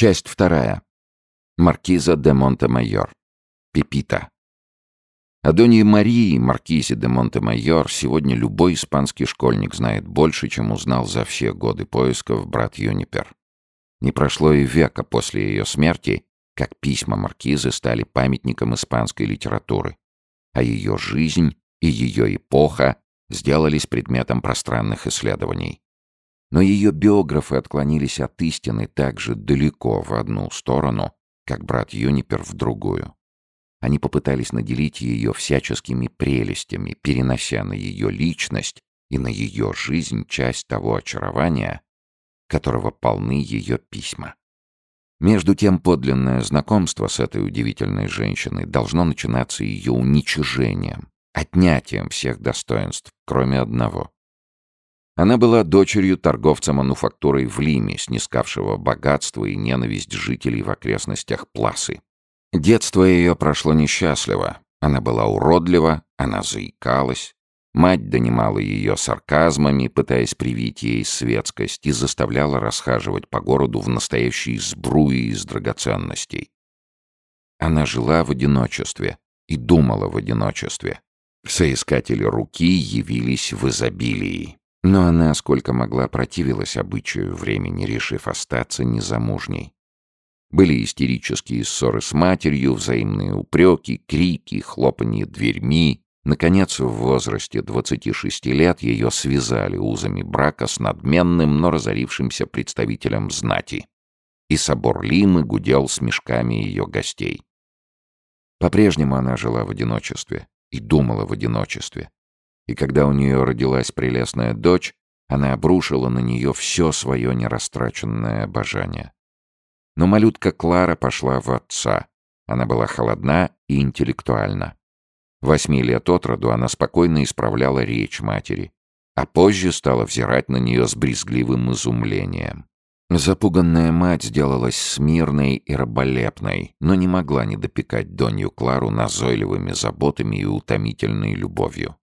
Часть вторая. Маркиза де Монте-Майор. Пепита. О Донье Марии, маркизе де Монте-Майор, сегодня любой испанский школьник знает больше, чем узнал за все годы поисков брат Юнипер. Не прошло и века после ее смерти, как письма маркизы стали памятником испанской литературы, а ее жизнь и ее эпоха сделались предметом пространных исследований. Но ее биографы отклонились от истины так же далеко в одну сторону, как брат Юнипер в другую. Они попытались наделить ее всяческими прелестями, перенося на ее личность и на ее жизнь часть того очарования, которого полны ее письма. Между тем, подлинное знакомство с этой удивительной женщиной должно начинаться ее уничижением, отнятием всех достоинств, кроме одного. Она была дочерью торговца мануфактурой в Лиме, снискавшего богатство и ненависть жителей в окрестностях Пласы. Детство ее прошло несчастливо. Она была уродлива, она заикалась. Мать донимала ее сарказмами, пытаясь привить ей светскость, и заставляла расхаживать по городу в настоящей сбруе из драгоценностей. Она жила в одиночестве и думала в одиночестве. Соискатели руки явились в изобилии. Но она, сколько могла, противилась обычаю времени, решив остаться незамужней. Были истерические ссоры с матерью, взаимные упреки, крики, хлопанье дверьми. Наконец, в возрасте 26 лет ее связали узами брака с надменным, но разорившимся представителем знати. И собор Лимы гудел с мешками ее гостей. По-прежнему она жила в одиночестве и думала в одиночестве и когда у нее родилась прелестная дочь, она обрушила на нее все свое нерастраченное обожание. Но малютка Клара пошла в отца. Она была холодна и интеллектуальна. Восьми лет от роду она спокойно исправляла речь матери, а позже стала взирать на нее с брезгливым изумлением. Запуганная мать сделалась смирной и раболепной, но не могла не допекать Донью Клару назойливыми заботами и утомительной любовью.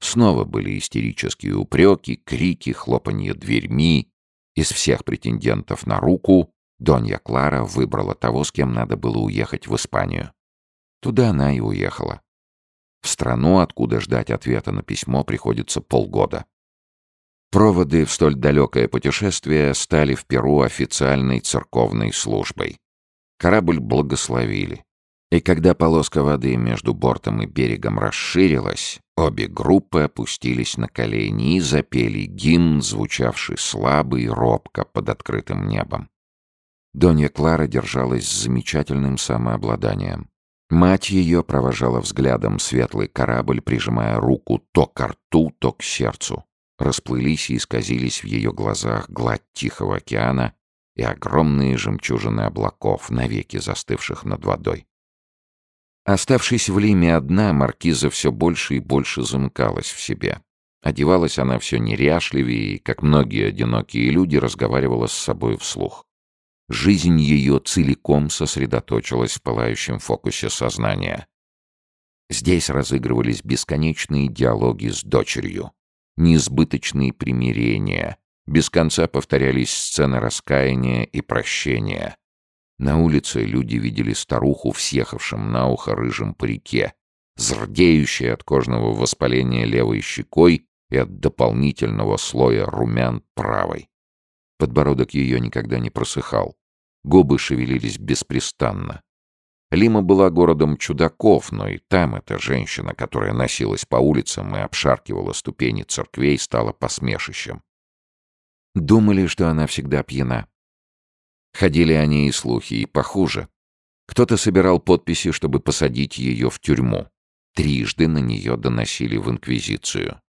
Снова были истерические упреки, крики, хлопанье дверьми. Из всех претендентов на руку Донья Клара выбрала того, с кем надо было уехать в Испанию. Туда она и уехала. В страну, откуда ждать ответа на письмо, приходится полгода. Проводы в столь далекое путешествие стали в Перу официальной церковной службой. Корабль благословили. И когда полоска воды между бортом и берегом расширилась, обе группы опустились на колени и запели гимн, звучавший слабо и робко под открытым небом. Донья Клара держалась с замечательным самообладанием. Мать ее провожала взглядом светлый корабль, прижимая руку то к рту, то к сердцу. Расплылись и исказились в ее глазах гладь Тихого океана и огромные жемчужины облаков, навеки застывших над водой. Оставшись в Лиме одна, маркиза все больше и больше замыкалась в себе. Одевалась она все неряшливее и, как многие одинокие люди, разговаривала с собой вслух. Жизнь ее целиком сосредоточилась в пылающем фокусе сознания. Здесь разыгрывались бесконечные диалоги с дочерью, неизбыточные примирения, без конца повторялись сцены раскаяния и прощения, на улице люди видели старуху в съехавшем на ухо рыжем парике, зрдеющей от кожного воспаления левой щекой и от дополнительного слоя румян правой. Подбородок ее никогда не просыхал. Губы шевелились беспрестанно. Лима была городом чудаков, но и там эта женщина, которая носилась по улицам и обшаркивала ступени церквей, стала посмешищем. Думали, что она всегда пьяна. Ходили они и слухи, и похуже. Кто-то собирал подписи, чтобы посадить ее в тюрьму. Трижды на нее доносили в Инквизицию.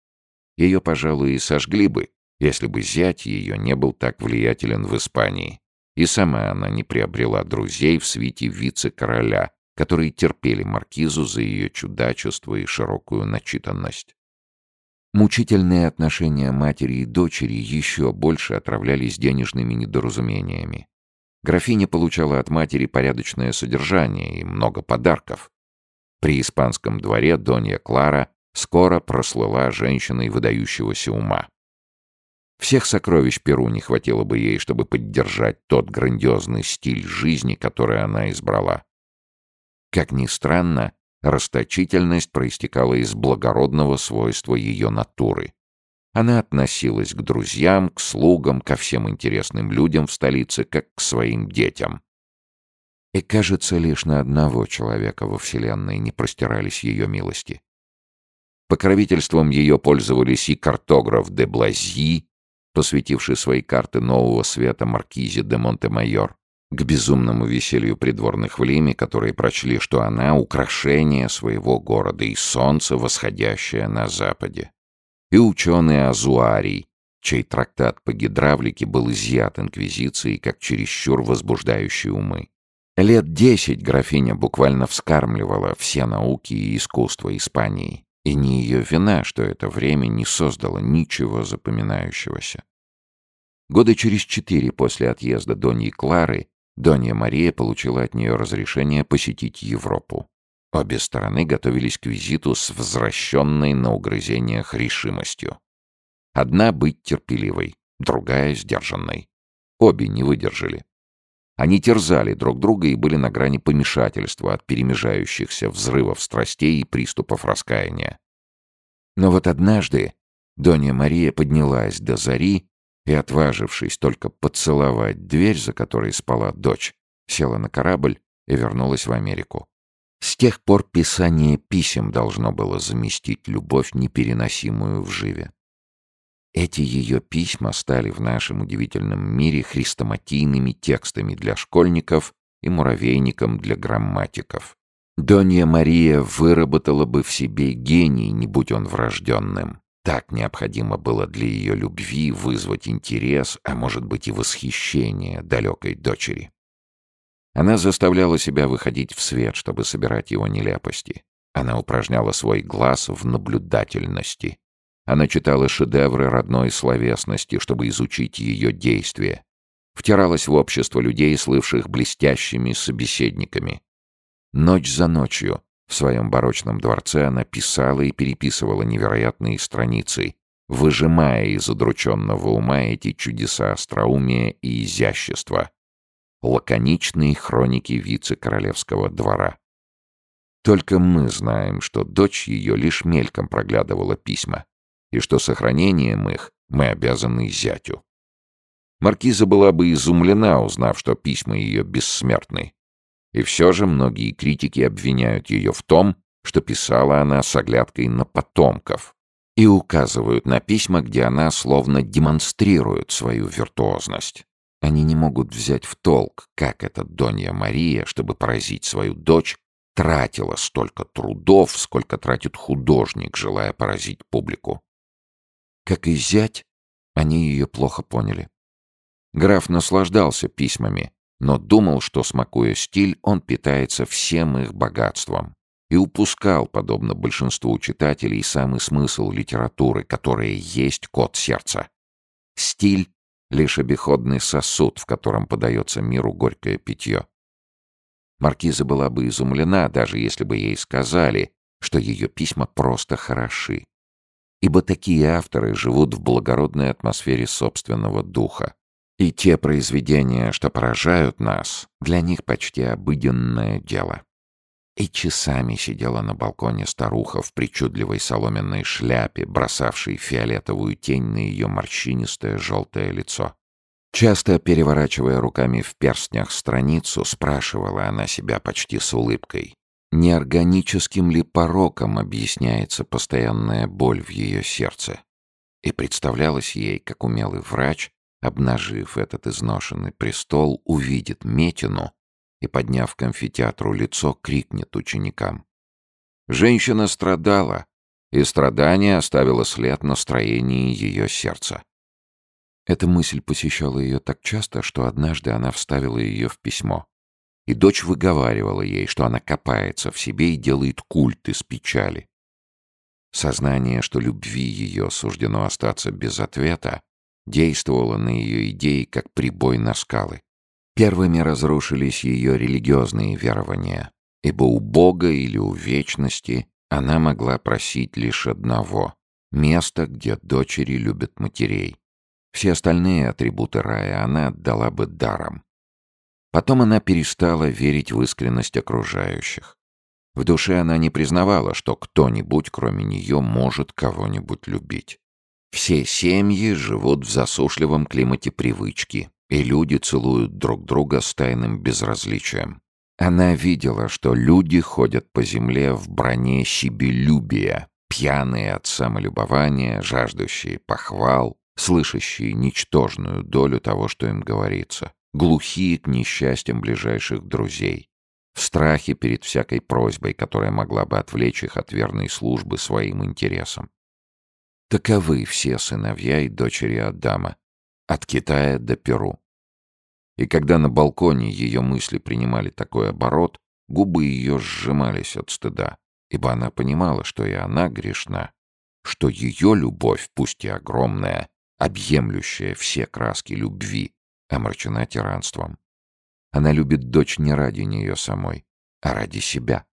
Ее, пожалуй, и сожгли бы, если бы зять ее не был так влиятелен в Испании. И сама она не приобрела друзей в свите вице-короля, которые терпели маркизу за ее чудачество и широкую начитанность. Мучительные отношения матери и дочери еще больше отравлялись денежными недоразумениями. Графиня получала от матери порядочное содержание и много подарков. При испанском дворе Донья Клара скоро прослыла женщиной выдающегося ума. Всех сокровищ Перу не хватило бы ей, чтобы поддержать тот грандиозный стиль жизни, который она избрала. Как ни странно, расточительность проистекала из благородного свойства ее натуры. Она относилась к друзьям, к слугам, ко всем интересным людям в столице, как к своим детям. И, кажется, лишь на одного человека во Вселенной не простирались ее милости. Покровительством ее пользовались и картограф де Блазьи, посвятивший свои карты нового света маркизе де Монте-Майор, к безумному веселью придворных в Лиме, которые прочли, что она — украшение своего города и солнце, восходящее на западе и ученый Азуарий, чей трактат по гидравлике был изъят инквизицией как чересчур возбуждающий умы. Лет десять графиня буквально вскармливала все науки и искусства Испании, и не ее вина, что это время не создало ничего запоминающегося. Года через четыре после отъезда Доньи Клары Донья Мария получила от нее разрешение посетить Европу. Обе стороны готовились к визиту с возвращенной на угрызениях решимостью. Одна — быть терпеливой, другая — сдержанной. Обе не выдержали. Они терзали друг друга и были на грани помешательства от перемежающихся взрывов страстей и приступов раскаяния. Но вот однажды Донья Мария поднялась до зари и, отважившись только поцеловать дверь, за которой спала дочь, села на корабль и вернулась в Америку. С тех пор писание писем должно было заместить любовь, непереносимую в живе. Эти ее письма стали в нашем удивительном мире хрестоматийными текстами для школьников и муравейником для грамматиков. Донья Мария выработала бы в себе гений, не будь он врожденным. Так необходимо было для ее любви вызвать интерес, а может быть и восхищение далекой дочери. Она заставляла себя выходить в свет, чтобы собирать его нелепости. Она упражняла свой глаз в наблюдательности. Она читала шедевры родной словесности, чтобы изучить ее действия. Втиралась в общество людей, слывших блестящими собеседниками. Ночь за ночью в своем барочном дворце она писала и переписывала невероятные страницы, выжимая из удрученного ума эти чудеса остроумия и изящества — лаконичные хроники вице-королевского двора. Только мы знаем, что дочь ее лишь мельком проглядывала письма, и что сохранением их мы обязаны зятю. Маркиза была бы изумлена, узнав, что письма ее бессмертны. И все же многие критики обвиняют ее в том, что писала она с оглядкой на потомков, и указывают на письма, где она словно демонстрирует свою виртуозность. Они не могут взять в толк, как эта Донья Мария, чтобы поразить свою дочь, тратила столько трудов, сколько тратит художник, желая поразить публику. Как и зять, они ее плохо поняли. Граф наслаждался письмами, но думал, что, смакуя стиль, он питается всем их богатством и упускал, подобно большинству читателей, самый смысл литературы, которая есть код сердца. Стиль лишь обиходный сосуд, в котором подается миру горькое питье. Маркиза была бы изумлена, даже если бы ей сказали, что ее письма просто хороши. Ибо такие авторы живут в благородной атмосфере собственного духа. И те произведения, что поражают нас, для них почти обыденное дело. И часами сидела на балконе старуха в причудливой соломенной шляпе, бросавшей фиолетовую тень на ее морщинистое желтое лицо. Часто переворачивая руками в перстнях страницу, спрашивала она себя почти с улыбкой, неорганическим ли пороком объясняется постоянная боль в ее сердце. И представлялось ей, как умелый врач, обнажив этот изношенный престол, увидит метину и, подняв к амфитеатру лицо, крикнет ученикам. Женщина страдала, и страдание оставило след на строении ее сердца. Эта мысль посещала ее так часто, что однажды она вставила ее в письмо. И дочь выговаривала ей, что она копается в себе и делает культ из печали. Сознание, что любви ее суждено остаться без ответа, действовало на ее идеи, как прибой на скалы. Первыми разрушились ее религиозные верования, ибо у Бога или у вечности она могла просить лишь одного — место, где дочери любят матерей. Все остальные атрибуты рая она отдала бы даром. Потом она перестала верить в искренность окружающих. В душе она не признавала, что кто-нибудь, кроме нее, может кого-нибудь любить. Все семьи живут в засушливом климате привычки, и люди целуют друг друга с тайным безразличием. Она видела, что люди ходят по земле в броне себелюбия, пьяные от самолюбования, жаждущие похвал, слышащие ничтожную долю того, что им говорится, глухие к несчастьям ближайших друзей, в страхе перед всякой просьбой, которая могла бы отвлечь их от верной службы своим интересам. Таковы все сыновья и дочери Адама, от Китая до Перу. И когда на балконе ее мысли принимали такой оборот, губы ее сжимались от стыда, ибо она понимала, что и она грешна, что ее любовь, пусть и огромная, объемлющая все краски любви, омрачена тиранством. Она любит дочь не ради нее самой, а ради себя.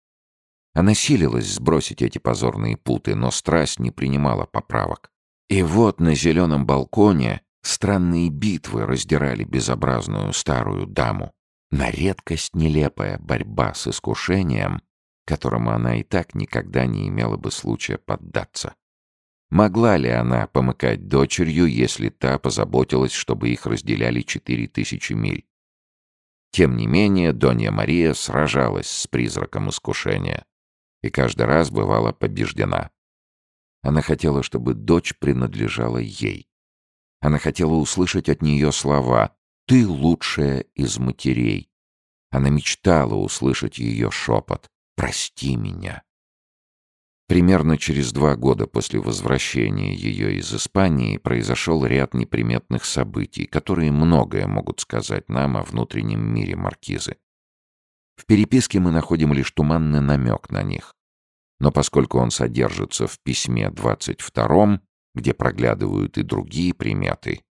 Она силилась сбросить эти позорные путы, но страсть не принимала поправок. И вот на зеленом балконе странные битвы раздирали безобразную старую даму. На редкость нелепая борьба с искушением, которому она и так никогда не имела бы случая поддаться. Могла ли она помыкать дочерью, если та позаботилась, чтобы их разделяли четыре тысячи миль? Тем не менее, Донья Мария сражалась с призраком искушения и каждый раз бывала побеждена. Она хотела, чтобы дочь принадлежала ей. Она хотела услышать от нее слова «Ты лучшая из матерей». Она мечтала услышать ее шепот «Прости меня». Примерно через два года после возвращения ее из Испании произошел ряд неприметных событий, которые многое могут сказать нам о внутреннем мире маркизы. В переписке мы находим лишь туманный намек на них. Но поскольку он содержится в письме 22 где проглядывают и другие приметы,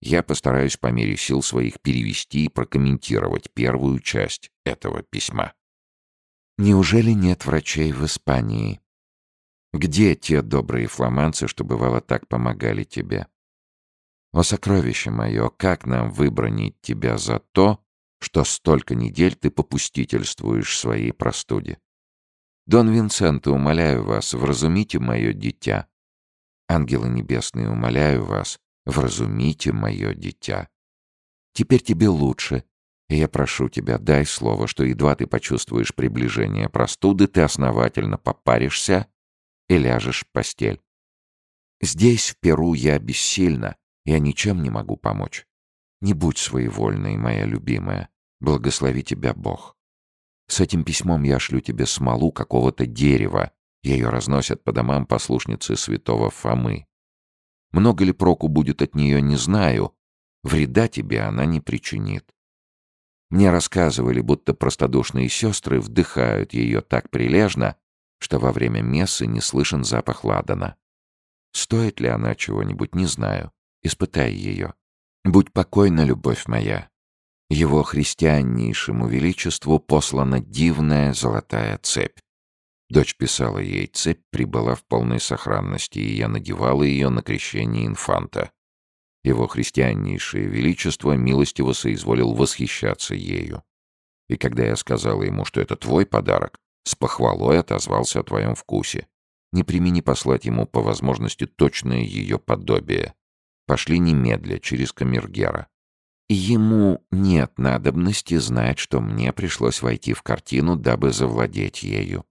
я постараюсь по мере сил своих перевести и прокомментировать первую часть этого письма. Неужели нет врачей в Испании? Где те добрые фламанцы, что бывало так помогали тебе? О, сокровище мое, как нам выбронить тебя за то, что столько недель ты попустительствуешь своей простуде? Дон Винсенто, умоляю вас, вразумите мое дитя. Ангелы небесные, умоляю вас, вразумите мое дитя. Теперь тебе лучше, и я прошу тебя, дай слово, что едва ты почувствуешь приближение простуды, ты основательно попаришься и ляжешь в постель. Здесь, в Перу, я бессильна, я ничем не могу помочь. Не будь своевольной, моя любимая, благослови тебя Бог. С этим письмом я шлю тебе смолу какого-то дерева, ее разносят по домам послушницы святого Фомы. Много ли проку будет от нее, не знаю, вреда тебе она не причинит. Мне рассказывали, будто простодушные сестры вдыхают ее так прилежно, что во время мессы не слышен запах ладана. Стоит ли она чего-нибудь, не знаю. Испытай ее. Будь покойна, любовь моя. Его христианнейшему величеству послана дивная золотая цепь. Дочь писала ей, цепь прибыла в полной сохранности, и я надевала ее на крещение инфанта. Его христианнейшее величество милостиво соизволил восхищаться ею. И когда я сказала ему, что это твой подарок, с похвалой отозвался о твоем вкусе. Не примени послать ему по возможности точное ее подобие. Пошли немедля через камергера. ему нет надобности знать, что мне пришлось войти в картину, дабы завладеть ею.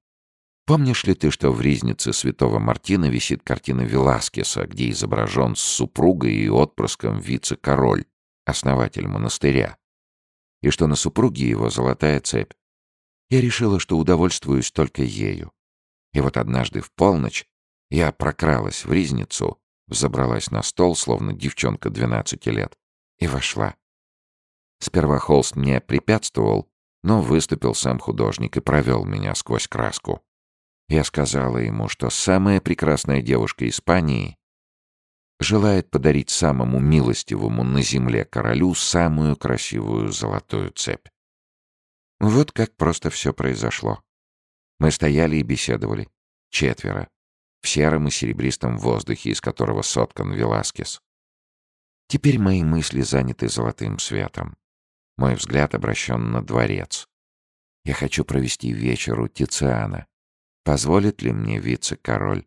Помнишь ли ты, что в ризнице святого Мартина висит картина Веласкеса, где изображен с супругой и отпрыском вице-король, основатель монастыря? И что на супруге его золотая цепь? Я решила, что удовольствуюсь только ею. И вот однажды в полночь я прокралась в ризницу, взобралась на стол, словно девчонка 12 лет, и вошла. Сперва холст мне препятствовал, но выступил сам художник и провел меня сквозь краску. Я сказала ему, что самая прекрасная девушка Испании желает подарить самому милостивому на земле королю самую красивую золотую цепь. Вот как просто все произошло. Мы стояли и беседовали. Четверо. В сером и серебристом воздухе, из которого соткан Веласкес. Теперь мои мысли заняты золотым светом. Мой взгляд обращен на дворец. Я хочу провести вечер у Тициана. Позволит ли мне вице-король?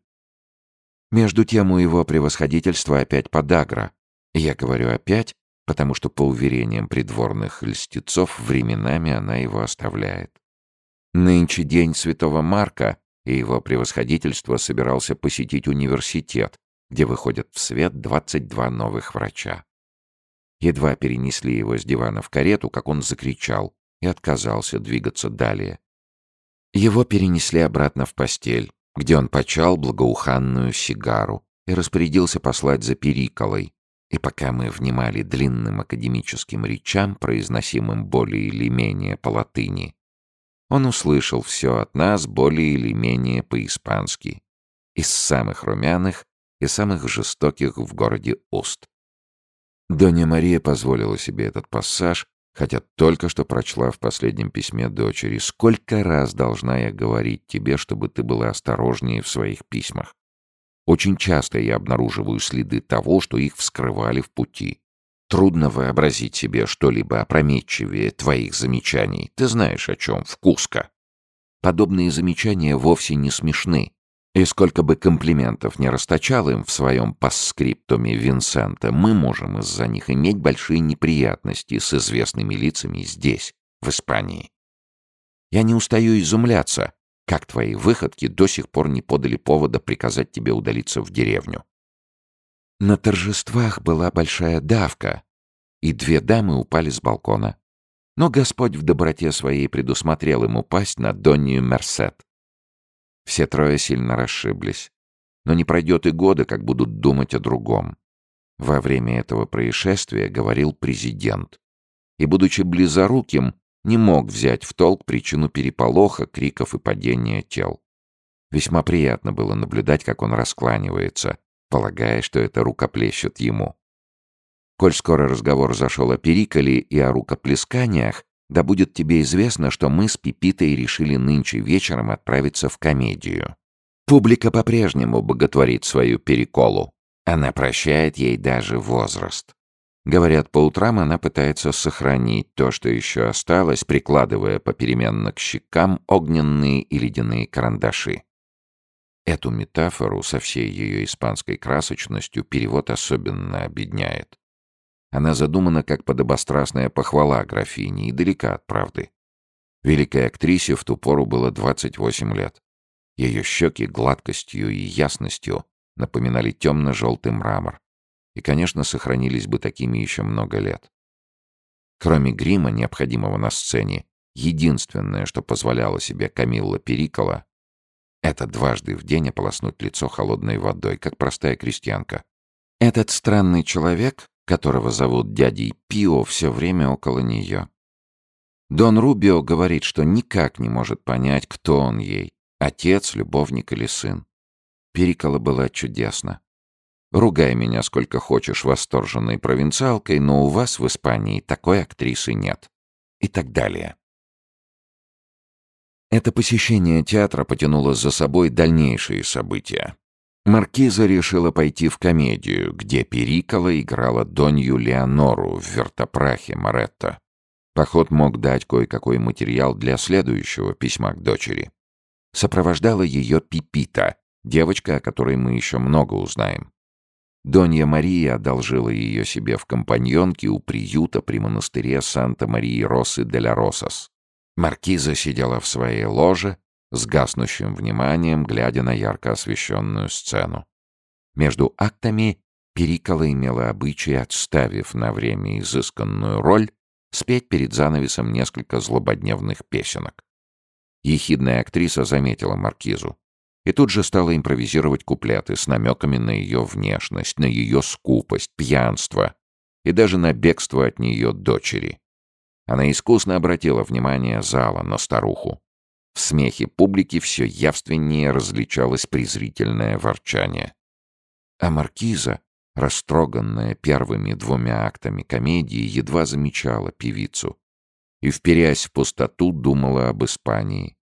Между тем у его превосходительства опять подагра. Я говорю «опять», потому что, по уверениям придворных льстецов, временами она его оставляет. Нынче день Святого Марка, и его превосходительство собирался посетить университет, где выходят в свет 22 новых врача. Едва перенесли его с дивана в карету, как он закричал и отказался двигаться далее. Его перенесли обратно в постель, где он почал благоуханную сигару и распорядился послать за Периколой. И пока мы внимали длинным академическим речам, произносимым более или менее по латыни, он услышал все от нас более или менее по-испански, из самых румяных и самых жестоких в городе уст. Донья Мария позволила себе этот пассаж, хотя только что прочла в последнем письме дочери. «Сколько раз должна я говорить тебе, чтобы ты была осторожнее в своих письмах? Очень часто я обнаруживаю следы того, что их вскрывали в пути. Трудно вообразить себе что-либо опрометчивее твоих замечаний. Ты знаешь, о чем, вкуска. Подобные замечания вовсе не смешны, и сколько бы комплиментов не расточал им в своем пасскриптуме Винсента, мы можем из-за них иметь большие неприятности с известными лицами здесь, в Испании. Я не устаю изумляться, как твои выходки до сих пор не подали повода приказать тебе удалиться в деревню. На торжествах была большая давка, и две дамы упали с балкона. Но Господь в доброте своей предусмотрел им упасть на Доннию Мерсет. Все трое сильно расшиблись. Но не пройдет и года, как будут думать о другом. Во время этого происшествия говорил президент. И, будучи близоруким, не мог взять в толк причину переполоха, криков и падения тел. Весьма приятно было наблюдать, как он раскланивается, полагая, что это рукоплещут ему. Коль скоро разговор зашел о Периколе и о рукоплесканиях, да будет тебе известно, что мы с Пипитой решили нынче вечером отправиться в комедию. Публика по-прежнему боготворит свою переколу. Она прощает ей даже возраст. Говорят, по утрам она пытается сохранить то, что еще осталось, прикладывая попеременно к щекам огненные и ледяные карандаши. Эту метафору со всей ее испанской красочностью перевод особенно обедняет. Она задумана как подобострастная похвала графини и далека от правды. Великой актрисе в ту пору было 28 лет. Ее щеки гладкостью и ясностью напоминали темно-желтый мрамор. И, конечно, сохранились бы такими еще много лет. Кроме грима, необходимого на сцене, единственное, что позволяло себе Камилла Перикола, это дважды в день ополоснуть лицо холодной водой, как простая крестьянка. Этот странный человек которого зовут дядей Пио, все время около нее. Дон Рубио говорит, что никак не может понять, кто он ей — отец, любовник или сын. Перикола была чудесна. Ругай меня сколько хочешь восторженной провинциалкой, но у вас в Испании такой актрисы нет. И так далее. Это посещение театра потянуло за собой дальнейшие события. Маркиза решила пойти в комедию, где Перикола играла Донью Леонору в вертопрахе Моретто. Поход мог дать кое-какой материал для следующего письма к дочери. Сопровождала ее Пипита, девочка, о которой мы еще много узнаем. Донья Мария одолжила ее себе в компаньонке у приюта при монастыре Санта-Марии-Росы де ла Росас. Маркиза сидела в своей ложе, с гаснущим вниманием, глядя на ярко освещенную сцену. Между актами Перикола имела обычай, отставив на время изысканную роль, спеть перед занавесом несколько злободневных песенок. Ехидная актриса заметила маркизу и тут же стала импровизировать куплеты с намеками на ее внешность, на ее скупость, пьянство и даже на бегство от нее дочери. Она искусно обратила внимание зала на старуху. В смехе публики все явственнее различалось презрительное ворчание. А маркиза, растроганная первыми двумя актами комедии, едва замечала певицу и, вперясь в пустоту, думала об Испании.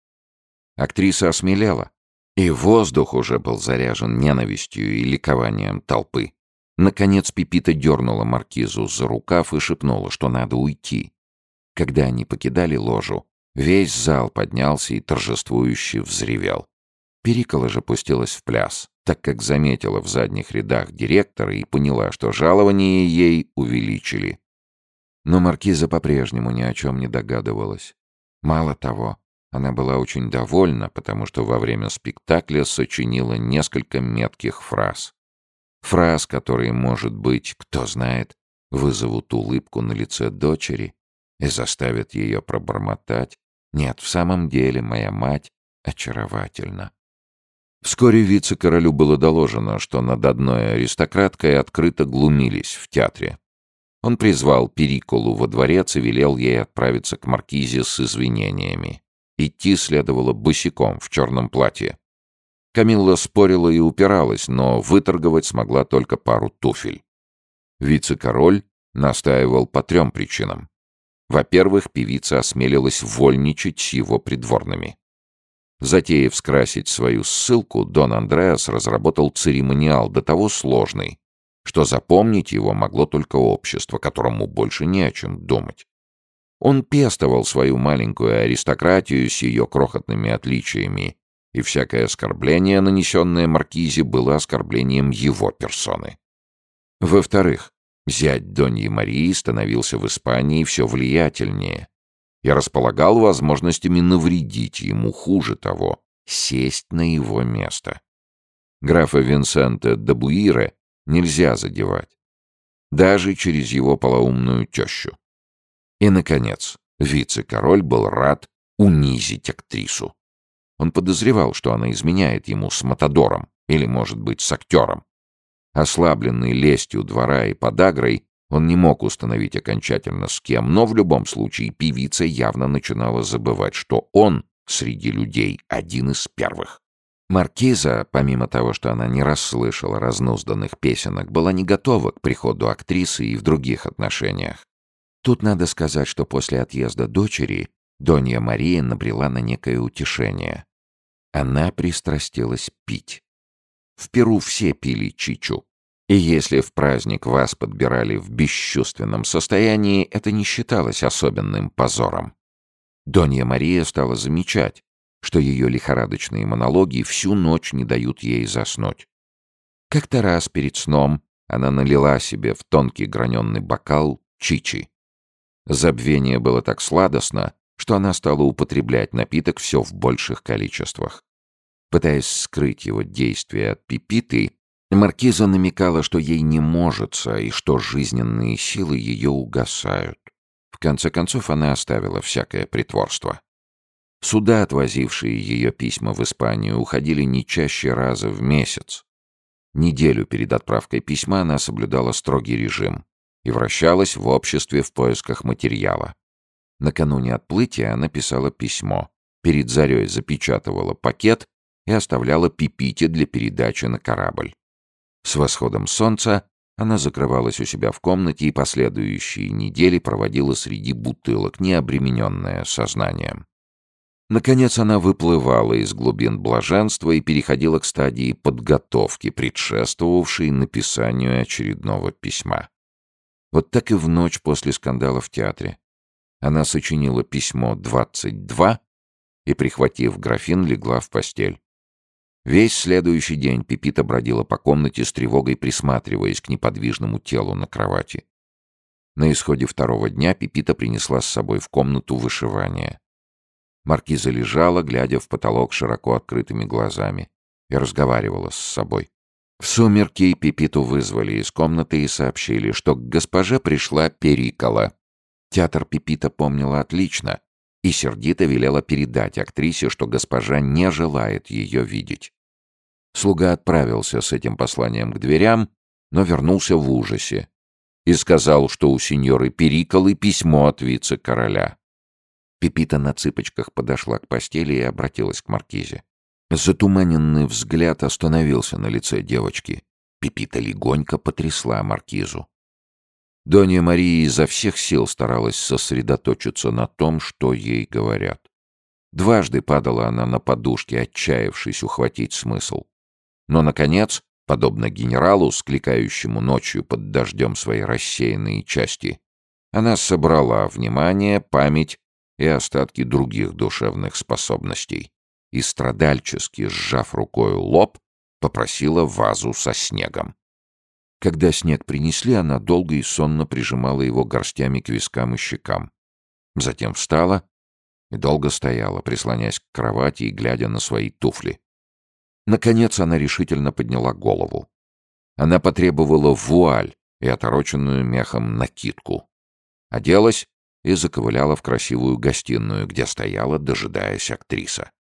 Актриса осмелела, и воздух уже был заряжен ненавистью и ликованием толпы. Наконец Пипита дернула маркизу за рукав и шепнула, что надо уйти. Когда они покидали ложу, весь зал поднялся и торжествующе взревел. Перикола же пустилась в пляс, так как заметила в задних рядах директора и поняла, что жалование ей увеличили. Но маркиза по-прежнему ни о чем не догадывалась. Мало того, она была очень довольна, потому что во время спектакля сочинила несколько метких фраз. Фраз, которые, может быть, кто знает, вызовут улыбку на лице дочери и заставят ее пробормотать. Нет, в самом деле моя мать очаровательна. Вскоре вице-королю было доложено, что над одной аристократкой открыто глумились в театре. Он призвал Перикулу во дворец и велел ей отправиться к маркизе с извинениями. Идти следовало босиком в черном платье. Камилла спорила и упиралась, но выторговать смогла только пару туфель. Вице-король настаивал по трем причинам. Во-первых, певица осмелилась вольничать с его придворными. Затеяв скрасить свою ссылку, Дон Андреас разработал церемониал до того сложный, что запомнить его могло только общество, которому больше не о чем думать. Он пестовал свою маленькую аристократию с ее крохотными отличиями и всякое оскорбление, нанесенное Маркизе, было оскорблением его персоны. Во-вторых, зять Доньи Марии становился в Испании все влиятельнее и располагал возможностями навредить ему, хуже того, сесть на его место. Графа Винсента де Буире нельзя задевать, даже через его полоумную тещу. И, наконец, вице-король был рад унизить актрису. Он подозревал, что она изменяет ему с Матадором или, может быть, с актером. Ослабленный лестью двора и подагрой, он не мог установить окончательно с кем, но в любом случае певица явно начинала забывать, что он среди людей один из первых. Маркиза, помимо того, что она не расслышала разнузданных песенок, была не готова к приходу актрисы и в других отношениях. Тут надо сказать, что после отъезда дочери Донья Мария набрела на некое утешение. Она пристрастилась пить. В Перу все пили чичу. И если в праздник вас подбирали в бесчувственном состоянии, это не считалось особенным позором. Донья Мария стала замечать, что ее лихорадочные монологи всю ночь не дают ей заснуть. Как-то раз перед сном она налила себе в тонкий граненый бокал чичи. Забвение было так сладостно, что она стала употреблять напиток все в больших количествах. Пытаясь скрыть его действие от пипиты, маркиза намекала, что ей не можется и что жизненные силы ее угасают. В конце концов, она оставила всякое притворство. Суда, отвозившие ее письма в Испанию, уходили не чаще раза в месяц. Неделю перед отправкой письма она соблюдала строгий режим и вращалась в обществе в поисках материала. Накануне отплытия она писала письмо, перед зарей запечатывала пакет и оставляла пипите для передачи на корабль. С восходом солнца она закрывалась у себя в комнате и последующие недели проводила среди бутылок, не обремененная сознанием. Наконец она выплывала из глубин блаженства и переходила к стадии подготовки, предшествовавшей написанию очередного письма. Вот так и в ночь после скандала в театре. Она сочинила письмо 22 и, прихватив графин, легла в постель. Весь следующий день Пепита бродила по комнате с тревогой, присматриваясь к неподвижному телу на кровати. На исходе второго дня Пепита принесла с собой в комнату вышивание. Маркиза лежала, глядя в потолок широко открытыми глазами, и разговаривала с собой. В сумерки Пепиту вызвали из комнаты и сообщили, что к госпоже пришла Перикола. Театр Пепита помнила отлично и сердито велела передать актрисе, что госпожа не желает ее видеть. Слуга отправился с этим посланием к дверям, но вернулся в ужасе и сказал, что у сеньоры Периколы письмо от вице-короля. Пепита на цыпочках подошла к постели и обратилась к маркизе. Затуманенный взгляд остановился на лице девочки. Пепита легонько потрясла маркизу. Донья Мария изо всех сил старалась сосредоточиться на том, что ей говорят. Дважды падала она на подушке, отчаявшись ухватить смысл. Но, наконец, подобно генералу, скликающему ночью под дождем свои рассеянные части, она собрала внимание, память и остатки других душевных способностей и, страдальчески сжав рукой лоб, попросила вазу со снегом. Когда снег принесли, она долго и сонно прижимала его горстями к вискам и щекам. Затем встала и долго стояла, прислонясь к кровати и глядя на свои туфли. Наконец она решительно подняла голову. Она потребовала вуаль и отороченную мехом накидку. Оделась и заковыляла в красивую гостиную, где стояла, дожидаясь актриса.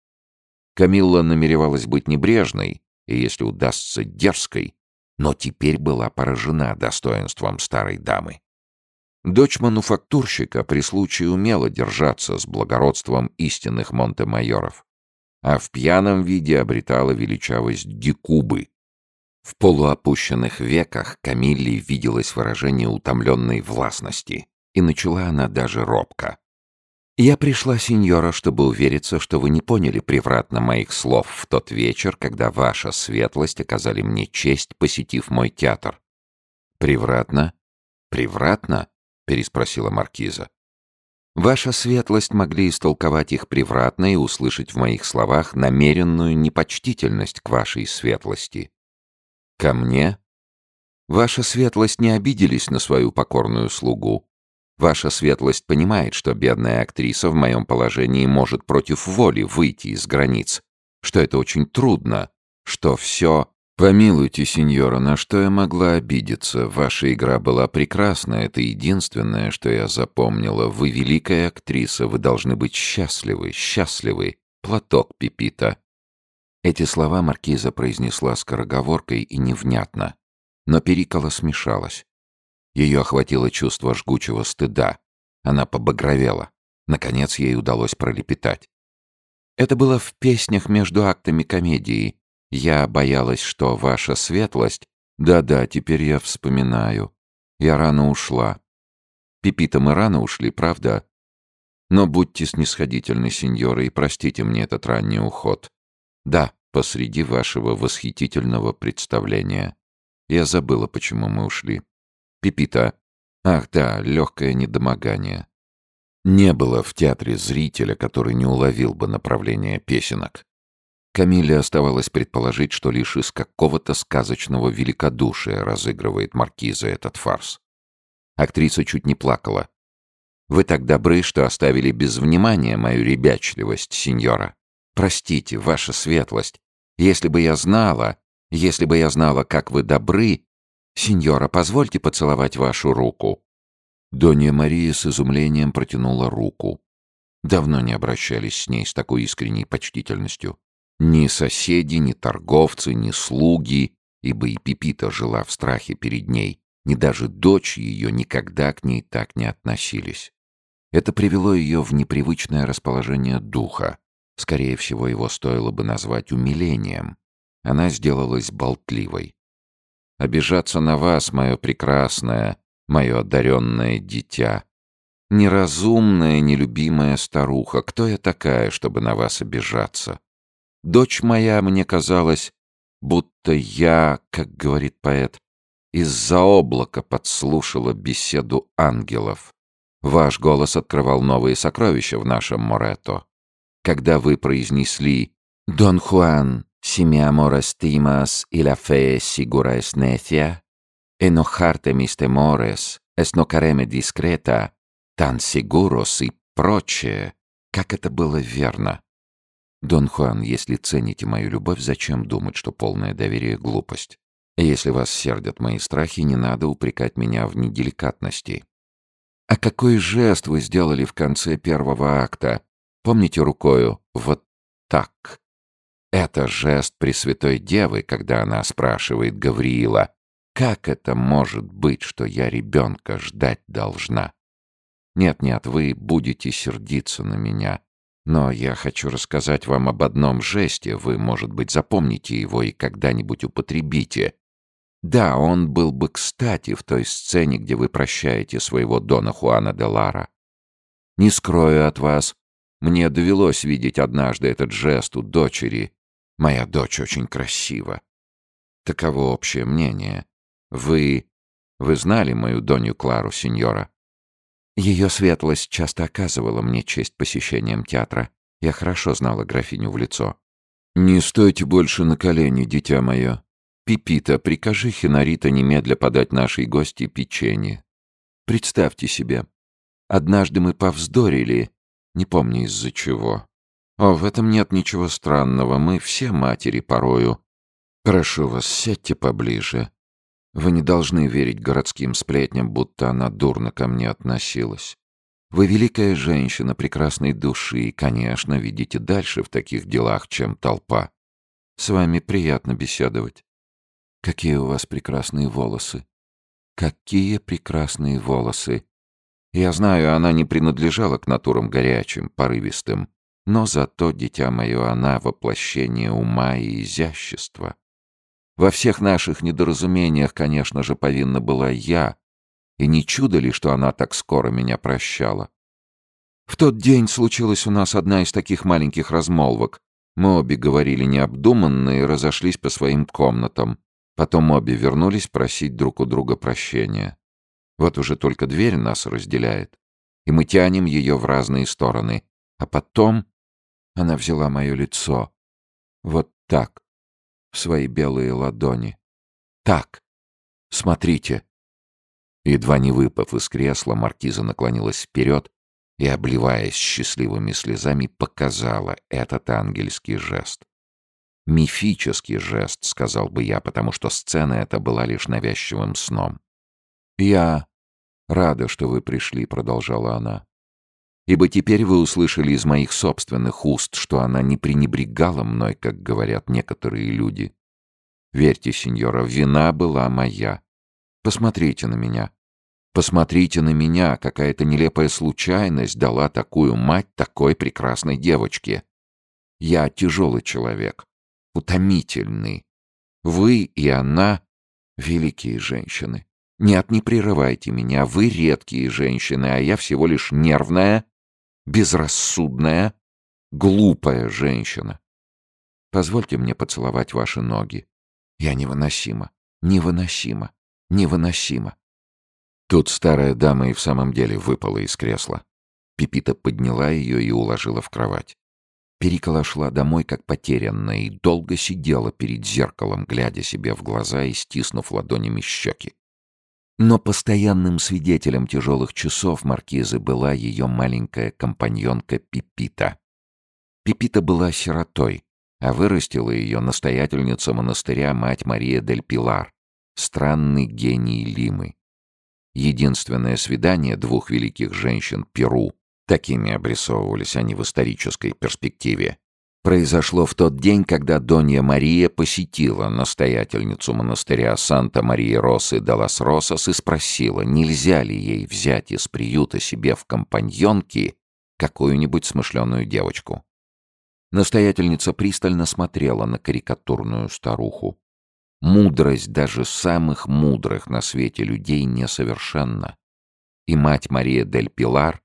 Камилла намеревалась быть небрежной и, если удастся, дерзкой, но теперь была поражена достоинством старой дамы. Дочь мануфактурщика при случае умела держаться с благородством истинных Монте-Майоров, а в пьяном виде обретала величавость гекубы. В полуопущенных веках Камилле виделось выражение утомленной властности, и начала она даже робко. «Я пришла, сеньора, чтобы увериться, что вы не поняли превратно моих слов в тот вечер, когда ваша светлость оказали мне честь, посетив мой театр». «Превратно? Превратно?» — переспросила маркиза. «Ваша светлость могли истолковать их превратно и услышать в моих словах намеренную непочтительность к вашей светлости». «Ко мне?» «Ваша светлость не обиделись на свою покорную слугу. Ваша светлость понимает, что бедная актриса в моем положении может против воли выйти из границ, что это очень трудно, что все «Помилуйте, сеньора, на что я могла обидеться? Ваша игра была прекрасна, это единственное, что я запомнила. Вы великая актриса, вы должны быть счастливы, счастливы. Платок Пипита». Эти слова маркиза произнесла скороговоркой и невнятно. Но Перикола смешалась. Ее охватило чувство жгучего стыда. Она побагровела. Наконец ей удалось пролепетать. Это было в песнях между актами комедии. Я боялась, что ваша светлость... Да-да, теперь я вспоминаю. Я рано ушла. Пипита мы рано ушли, правда? Но будьте снисходительны, сеньоры, и простите мне этот ранний уход. Да, посреди вашего восхитительного представления. Я забыла, почему мы ушли. Пипита. Ах да, легкое недомогание. Не было в театре зрителя, который не уловил бы направление песенок. Камиле оставалось предположить, что лишь из какого-то сказочного великодушия разыгрывает маркиза этот фарс. Актриса чуть не плакала. «Вы так добры, что оставили без внимания мою ребячливость, сеньора. Простите, ваша светлость. Если бы я знала, если бы я знала, как вы добры... Сеньора, позвольте поцеловать вашу руку». Донья Мария с изумлением протянула руку. Давно не обращались с ней с такой искренней почтительностью. Ни соседи, ни торговцы, ни слуги, ибо и Пипита жила в страхе перед ней, ни даже дочь ее никогда к ней так не относились. Это привело ее в непривычное расположение духа. Скорее всего, его стоило бы назвать умилением. Она сделалась болтливой. «Обижаться на вас, мое прекрасное, мое одаренное дитя. Неразумная, нелюбимая старуха, кто я такая, чтобы на вас обижаться? Дочь моя, мне казалось, будто я, как говорит поэт, из-за облака подслушала беседу ангелов. Ваш голос открывал новые сокровища в нашем Морето. Когда вы произнесли «Дон Хуан, mi amor estimas y la fe segura es necia, enojarte mis temores, es no careme discreta, tan seguros и прочее», как это было верно. «Дон Хуан, если цените мою любовь, зачем думать, что полное доверие — глупость? Если вас сердят мои страхи, не надо упрекать меня в неделикатности. А какой жест вы сделали в конце первого акта? Помните рукою? Вот так. Это жест Пресвятой Девы, когда она спрашивает Гавриила, «Как это может быть, что я ребенка ждать должна?» Нет-нет, вы будете сердиться на меня. Но я хочу рассказать вам об одном жесте, вы, может быть, запомните его и когда-нибудь употребите. Да, он был бы кстати в той сцене, где вы прощаете своего Дона Хуана де Лара. Не скрою от вас, мне довелось видеть однажды этот жест у дочери. Моя дочь очень красива. Таково общее мнение. Вы... Вы знали мою Донью Клару, сеньора? Ее светлость часто оказывала мне честь посещением театра. Я хорошо знала графиню в лицо. «Не стойте больше на колени, дитя мое. Пипита, прикажи Хинарита немедля подать нашей гости печенье. Представьте себе, однажды мы повздорили, не помню из-за чего. О, в этом нет ничего странного, мы все матери порою. Прошу вас, сядьте поближе. Вы не должны верить городским сплетням, будто она дурно ко мне относилась. Вы великая женщина прекрасной души и, конечно, видите дальше в таких делах, чем толпа. С вами приятно беседовать. Какие у вас прекрасные волосы. Какие прекрасные волосы. Я знаю, она не принадлежала к натурам горячим, порывистым, но зато, дитя мое, она воплощение ума и изящества. Во всех наших недоразумениях, конечно же, повинна была я, и не чудо ли, что она так скоро меня прощала. В тот день случилась у нас одна из таких маленьких размолвок. Мы обе говорили необдуманно и разошлись по своим комнатам. Потом обе вернулись просить друг у друга прощения. Вот уже только дверь нас разделяет, и мы тянем ее в разные стороны. А потом она взяла мое лицо. Вот так свои белые ладони. «Так! Смотрите!» Едва не выпав из кресла, маркиза наклонилась вперед и, обливаясь счастливыми слезами, показала этот ангельский жест. Мифический жест, сказал бы я, потому что сцена эта была лишь навязчивым сном. «Я рада, что вы пришли», — продолжала она. «Ибо теперь вы услышали из моих собственных уст, что она не пренебрегала мной, как говорят некоторые люди. Верьте, сеньора, вина была моя. Посмотрите на меня. Посмотрите на меня, какая-то нелепая случайность дала такую мать такой прекрасной девочке. Я тяжелый человек, утомительный. Вы и она — великие женщины. Нет, не прерывайте меня, вы редкие женщины, а я всего лишь нервная, безрассудная, глупая женщина. Позвольте мне поцеловать ваши ноги. Я невыносима, невыносима, невыносима. Тут старая дама и в самом деле выпала из кресла. Пипита подняла ее и уложила в кровать. Перикола шла домой как потерянная и долго сидела перед зеркалом, глядя себе в глаза и стиснув ладонями щеки. Но постоянным свидетелем тяжелых часов маркизы была ее маленькая компаньонка Пипита. Пипита была сиротой, а вырастила ее настоятельница монастыря мать Мария дель Пилар, странный гений Лимы. Единственное свидание двух великих женщин Перу, такими обрисовывались они в исторической перспективе, произошло в тот день, когда Донья Мария посетила настоятельницу монастыря Санта-Мария Росы де лас Росас и спросила, нельзя ли ей взять из приюта себе в компаньонки какую-нибудь смышленую девочку. Настоятельница пристально смотрела на карикатурную старуху. Мудрость даже самых мудрых на свете людей несовершенна. И мать Мария дель Пилар,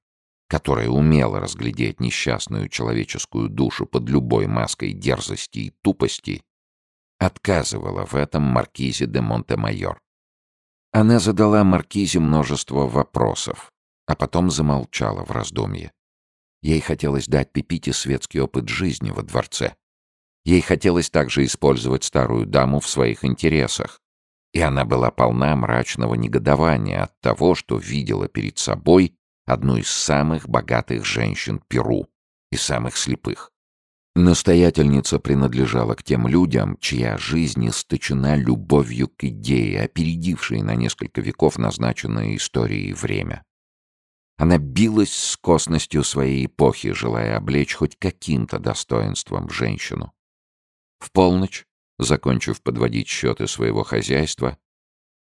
которая умела разглядеть несчастную человеческую душу под любой маской дерзости и тупости, отказывала в этом маркизе де Монтемайор. Она задала маркизе множество вопросов, а потом замолчала в раздумье. Ей хотелось дать Пепите светский опыт жизни во дворце. Ей хотелось также использовать старую даму в своих интересах. И она была полна мрачного негодования от того, что видела перед собой одну из самых богатых женщин Перу и самых слепых. Настоятельница принадлежала к тем людям, чья жизнь источена любовью к идее, опередившей на несколько веков назначенное историей время. Она билась с косностью своей эпохи, желая облечь хоть каким-то достоинством женщину. В полночь, закончив подводить счеты своего хозяйства,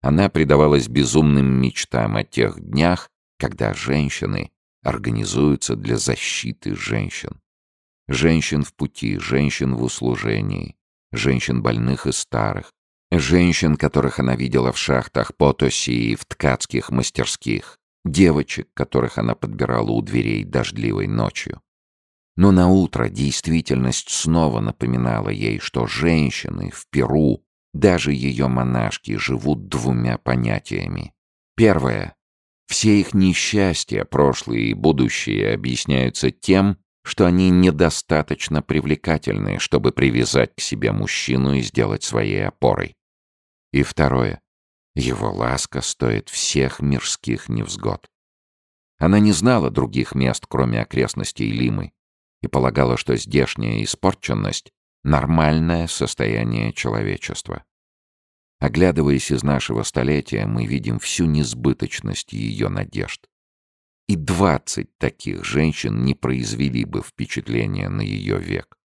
она предавалась безумным мечтам о тех днях, когда женщины организуются для защиты женщин. Женщин в пути, женщин в услужении, женщин больных и старых, женщин, которых она видела в шахтах Потоси и в ткацких мастерских, девочек, которых она подбирала у дверей дождливой ночью. Но на утро действительность снова напоминала ей, что женщины в Перу даже ее монашки живут двумя понятиями. Первое. Все их несчастья, прошлые и будущие, объясняются тем, что они недостаточно привлекательны, чтобы привязать к себе мужчину и сделать своей опорой. И второе. Его ласка стоит всех мирских невзгод. Она не знала других мест, кроме окрестностей Лимы, и полагала, что здешняя испорченность — нормальное состояние человечества. Оглядываясь из нашего столетия, мы видим всю несбыточность ее надежд. И двадцать таких женщин не произвели бы впечатления на ее век.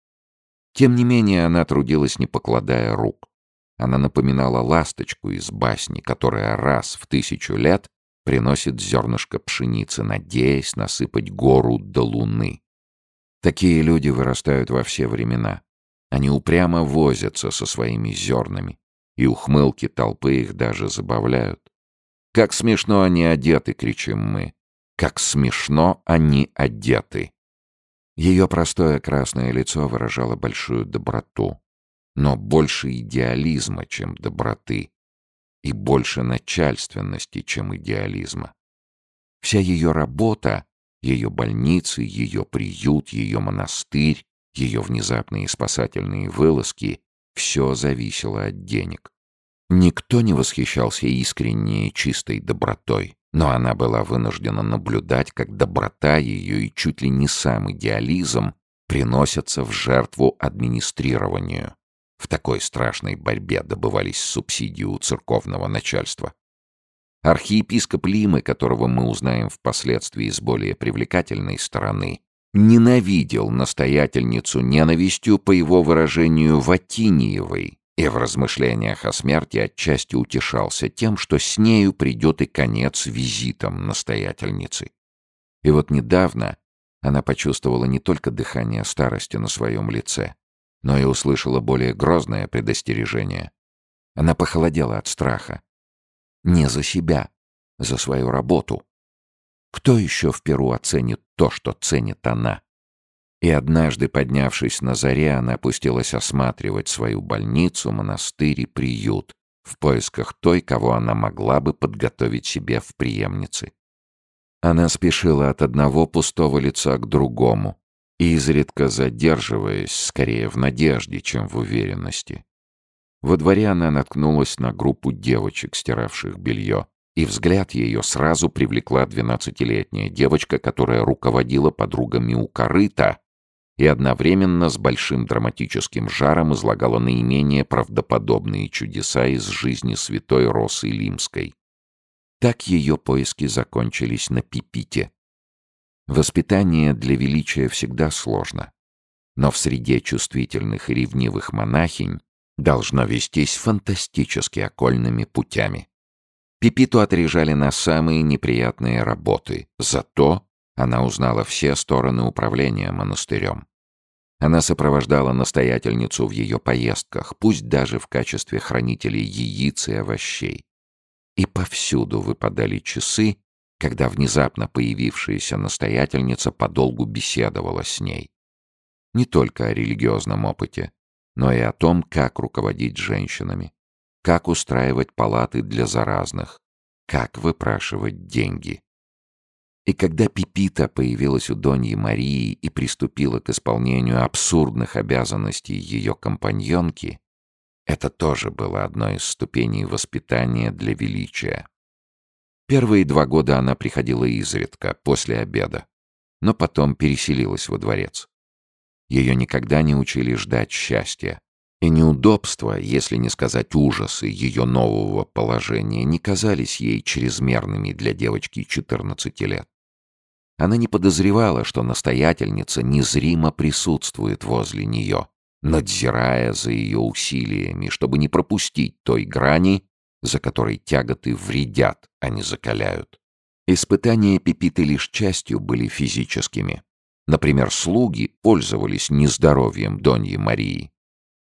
Тем не менее, она трудилась, не покладая рук. Она напоминала ласточку из басни, которая раз в тысячу лет приносит зернышко пшеницы, надеясь насыпать гору до луны. Такие люди вырастают во все времена. Они упрямо возятся со своими зернами, и ухмылки толпы их даже забавляют. «Как смешно они одеты!» — кричим мы. «Как смешно они одеты!» Ее простое красное лицо выражало большую доброту но больше идеализма, чем доброты, и больше начальственности, чем идеализма. Вся ее работа, ее больницы, ее приют, ее монастырь, ее внезапные спасательные вылазки — все зависело от денег. Никто не восхищался искренней чистой добротой, но она была вынуждена наблюдать, как доброта ее и чуть ли не сам идеализм приносятся в жертву администрированию. В такой страшной борьбе добывались субсидии у церковного начальства. Архиепископ Лимы, которого мы узнаем впоследствии с более привлекательной стороны, ненавидел настоятельницу ненавистью, по его выражению, Ватиниевой, и в размышлениях о смерти отчасти утешался тем, что с нею придет и конец визитам настоятельницы. И вот недавно она почувствовала не только дыхание старости на своем лице, но и услышала более грозное предостережение. Она похолодела от страха. Не за себя, за свою работу. Кто еще в Перу оценит то, что ценит она? И однажды, поднявшись на заре, она опустилась осматривать свою больницу, монастырь и приют в поисках той, кого она могла бы подготовить себе в преемнице. Она спешила от одного пустого лица к другому, изредка задерживаясь, скорее в надежде, чем в уверенности. Во дворе она наткнулась на группу девочек, стиравших белье, и взгляд ее сразу привлекла двенадцатилетняя девочка, которая руководила подругами у корыта и одновременно с большим драматическим жаром излагала наименее правдоподобные чудеса из жизни святой Росы Лимской. Так ее поиски закончились на Пипите. Воспитание для величия всегда сложно. Но в среде чувствительных и ревнивых монахинь должно вестись фантастически окольными путями. Пипиту отрежали на самые неприятные работы, зато она узнала все стороны управления монастырем. Она сопровождала настоятельницу в ее поездках, пусть даже в качестве хранителей яиц и овощей. И повсюду выпадали часы, когда внезапно появившаяся настоятельница подолгу беседовала с ней. Не только о религиозном опыте, но и о том, как руководить женщинами, как устраивать палаты для заразных, как выпрашивать деньги. И когда Пипита появилась у Доньи Марии и приступила к исполнению абсурдных обязанностей ее компаньонки, это тоже было одной из ступеней воспитания для величия. Первые два года она приходила изредка, после обеда, но потом переселилась во дворец. Ее никогда не учили ждать счастья, и неудобства, если не сказать ужасы ее нового положения, не казались ей чрезмерными для девочки 14 лет. Она не подозревала, что настоятельница незримо присутствует возле нее, надзирая за ее усилиями, чтобы не пропустить той грани, за которой тяготы вредят, а не закаляют. Испытания Пепиты лишь частью были физическими. Например, слуги пользовались нездоровьем Доньи Марии.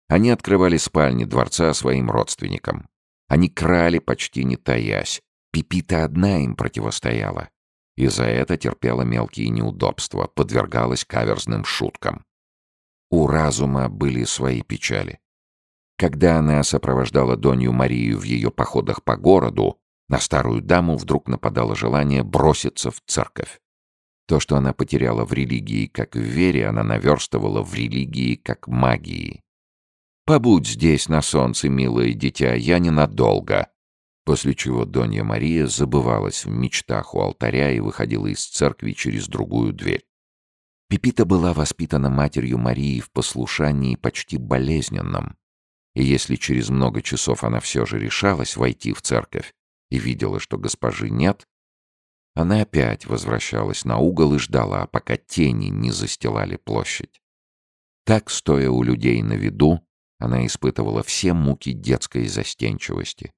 Они открывали спальни дворца своим родственникам. Они крали, почти не таясь. Пипита одна им противостояла. И за это терпела мелкие неудобства, подвергалась каверзным шуткам. У разума были свои печали. Когда она сопровождала Донью Марию в ее походах по городу, на старую даму вдруг нападало желание броситься в церковь. То, что она потеряла в религии как в вере, она наверстывала в религии как магии. «Побудь здесь на солнце, милое дитя, я ненадолго», после чего Донья Мария забывалась в мечтах у алтаря и выходила из церкви через другую дверь. Пипита была воспитана матерью Марии в послушании почти болезненном, и если через много часов она все же решалась войти в церковь и видела, что госпожи нет, она опять возвращалась на угол и ждала, пока тени не застилали площадь. Так, стоя у людей на виду, она испытывала все муки детской застенчивости.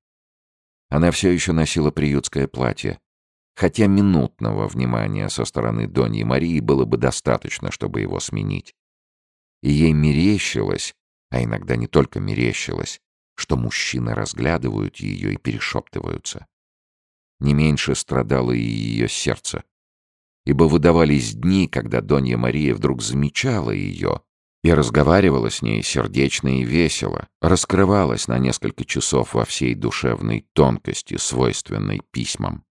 Она все еще носила приютское платье, хотя минутного внимания со стороны Доньи Марии было бы достаточно, чтобы его сменить. И ей мерещилось, а иногда не только мерещилось, что мужчины разглядывают ее и перешептываются. Не меньше страдало и ее сердце, ибо выдавались дни, когда Донья Мария вдруг замечала ее и разговаривала с ней сердечно и весело, раскрывалась на несколько часов во всей душевной тонкости, свойственной письмам.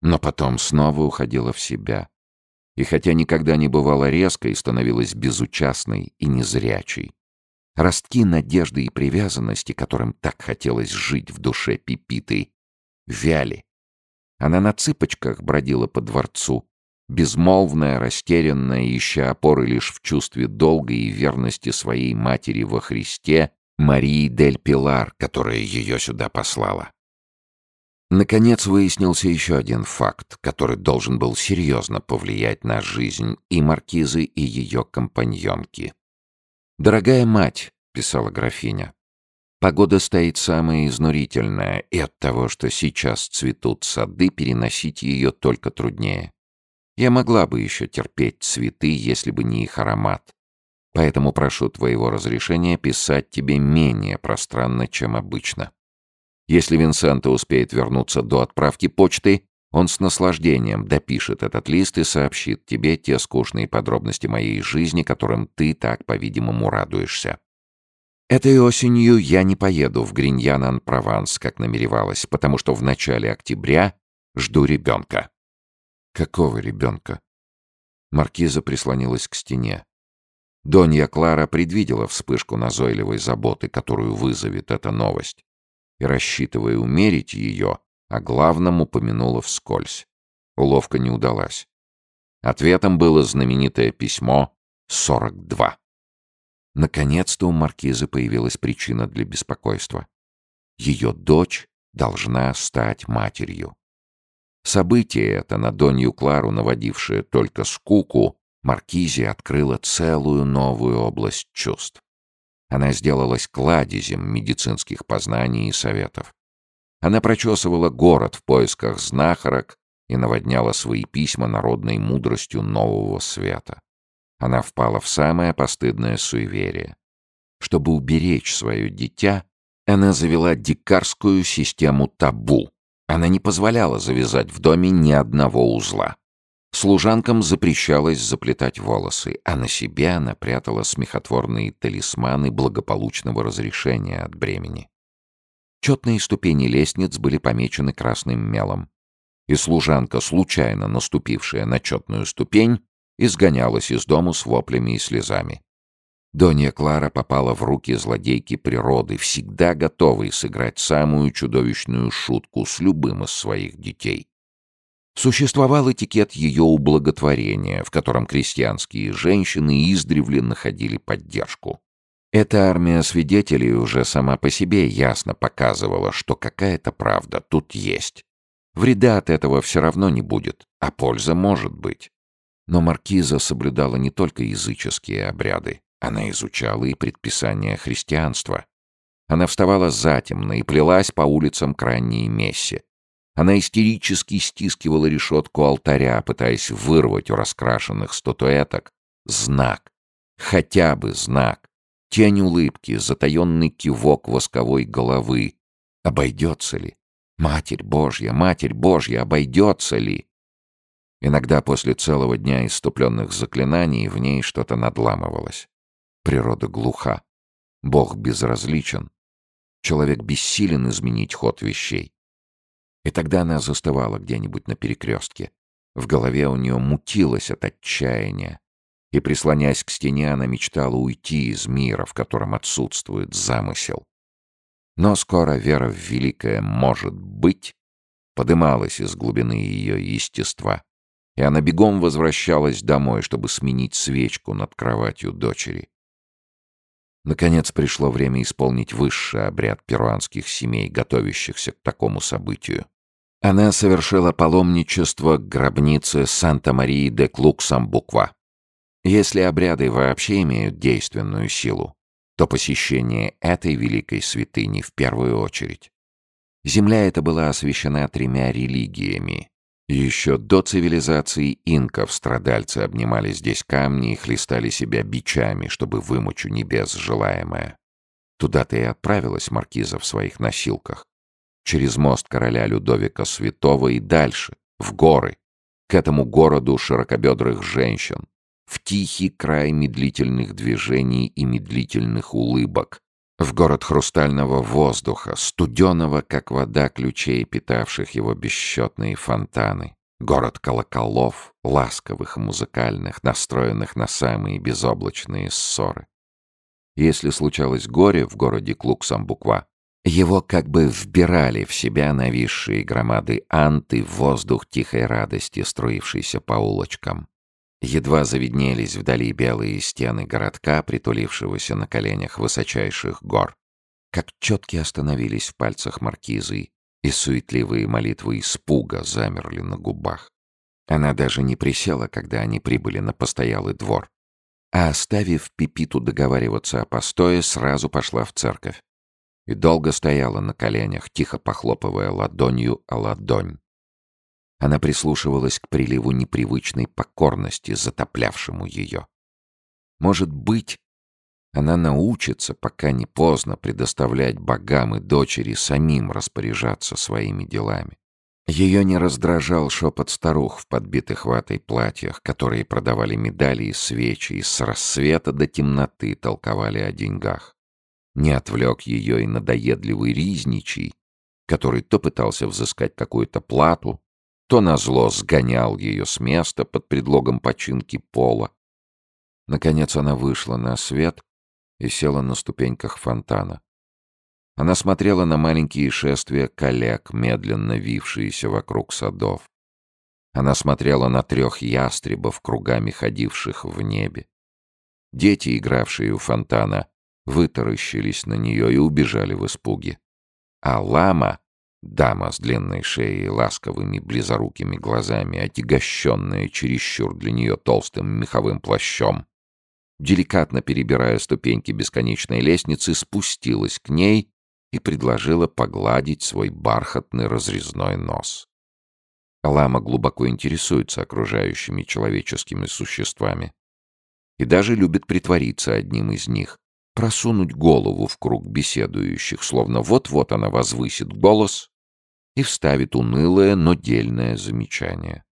Но потом снова уходила в себя. И хотя никогда не бывала резкой, становилась безучастной и незрячей. Ростки надежды и привязанности, которым так хотелось жить в душе Пипиты, вяли. Она на цыпочках бродила по дворцу, безмолвная, растерянная, ища опоры лишь в чувстве долга и верности своей матери во Христе, Марии Дель Пилар, которая ее сюда послала. Наконец выяснился еще один факт, который должен был серьезно повлиять на жизнь и маркизы, и ее компаньонки. «Дорогая мать», — писала графиня, — «погода стоит самая изнурительная, и от того, что сейчас цветут сады, переносить ее только труднее. Я могла бы еще терпеть цветы, если бы не их аромат. Поэтому прошу твоего разрешения писать тебе менее пространно, чем обычно. Если Винсента успеет вернуться до отправки почты, он с наслаждением допишет этот лист и сообщит тебе те скучные подробности моей жизни, которым ты так, по-видимому, радуешься. Этой осенью я не поеду в Гриньян-Ан-Прованс, как намеревалась, потому что в начале октября жду ребенка. Какого ребенка? Маркиза прислонилась к стене. Донья Клара предвидела вспышку назойливой заботы, которую вызовет эта новость, и, рассчитывая умерить ее, а главном упомянула вскользь. Уловка не удалась. Ответом было знаменитое письмо 42. Наконец-то у маркизы появилась причина для беспокойства. Ее дочь должна стать матерью. Событие это, на Донью Клару наводившее только скуку, Маркизе открыло целую новую область чувств. Она сделалась кладезем медицинских познаний и советов. Она прочесывала город в поисках знахарок и наводняла свои письма народной мудростью нового света. Она впала в самое постыдное суеверие. Чтобы уберечь свое дитя, она завела дикарскую систему табу, она не позволяла завязать в доме ни одного узла. Служанкам запрещалось заплетать волосы, а на себе она прятала смехотворные талисманы благополучного разрешения от бремени. Четные ступени лестниц были помечены красным мелом, и служанка, случайно наступившая на четную ступень, изгонялась из дому с воплями и слезами. Донья Клара попала в руки злодейки природы, всегда готовой сыграть самую чудовищную шутку с любым из своих детей. Существовал этикет ее ублаготворения, в котором крестьянские женщины издревле находили поддержку. Эта армия свидетелей уже сама по себе ясно показывала, что какая-то правда тут есть. Вреда от этого все равно не будет, а польза может быть. Но маркиза соблюдала не только языческие обряды. Она изучала и предписания христианства. Она вставала затемно и плелась по улицам к ранней мессе. Она истерически стискивала решетку алтаря, пытаясь вырвать у раскрашенных статуэток знак. Хотя бы знак. Тень улыбки, затаенный кивок восковой головы. Обойдется ли? Матерь Божья, Матерь Божья, обойдется ли? Иногда после целого дня иступленных заклинаний в ней что-то надламывалось. Природа глуха. Бог безразличен. Человек бессилен изменить ход вещей. И тогда она застывала где-нибудь на перекрестке. В голове у нее мутилось от отчаяния. И, прислонясь к стене, она мечтала уйти из мира, в котором отсутствует замысел. Но скоро вера в великое «может быть» подымалась из глубины ее естества, и она бегом возвращалась домой, чтобы сменить свечку над кроватью дочери. Наконец пришло время исполнить высший обряд перуанских семей, готовящихся к такому событию. Она совершила паломничество к гробнице Санта-Марии де Клуксамбуква. Если обряды вообще имеют действенную силу, то посещение этой великой святыни в первую очередь. Земля эта была освящена тремя религиями. Еще до цивилизации инков страдальцы обнимали здесь камни и хлестали себя бичами, чтобы вымочь у небес желаемое. Туда-то и отправилась маркиза в своих носилках через мост короля Людовика Святого и дальше, в горы, к этому городу широкобедрых женщин, в тихий край медлительных движений и медлительных улыбок, в город хрустального воздуха, студеного, как вода ключей, питавших его бесчетные фонтаны, город колоколов, ласковых и музыкальных, настроенных на самые безоблачные ссоры. Если случалось горе в городе Клуксамбуква, его как бы вбирали в себя нависшие громады анты в воздух тихой радости, струившейся по улочкам. Едва завиднелись вдали белые стены городка, притулившегося на коленях высочайших гор. Как четки остановились в пальцах маркизы, и суетливые молитвы испуга замерли на губах. Она даже не присела, когда они прибыли на постоялый двор. А оставив Пипиту договариваться о постое, сразу пошла в церковь и долго стояла на коленях, тихо похлопывая ладонью о ладонь. Она прислушивалась к приливу непривычной покорности, затоплявшему ее. Может быть, она научится, пока не поздно, предоставлять богам и дочери самим распоряжаться своими делами. Ее не раздражал шепот старух в подбитых ватой платьях, которые продавали медали и свечи, и с рассвета до темноты толковали о деньгах не отвлек ее и надоедливый Ризничий, который то пытался взыскать какую-то плату, то назло сгонял ее с места под предлогом починки пола. Наконец она вышла на свет и села на ступеньках фонтана. Она смотрела на маленькие шествия коллег, медленно вившиеся вокруг садов. Она смотрела на трех ястребов, кругами ходивших в небе. Дети, игравшие у фонтана, вытаращились на нее и убежали в испуге. А лама, дама с длинной шеей и ласковыми близорукими глазами, отягощенная чересчур для нее толстым меховым плащом, деликатно перебирая ступеньки бесконечной лестницы, спустилась к ней и предложила погладить свой бархатный разрезной нос. Лама глубоко интересуется окружающими человеческими существами и даже любит притвориться одним из них, просунуть голову в круг беседующих, словно вот-вот она возвысит голос и вставит унылое, но дельное замечание.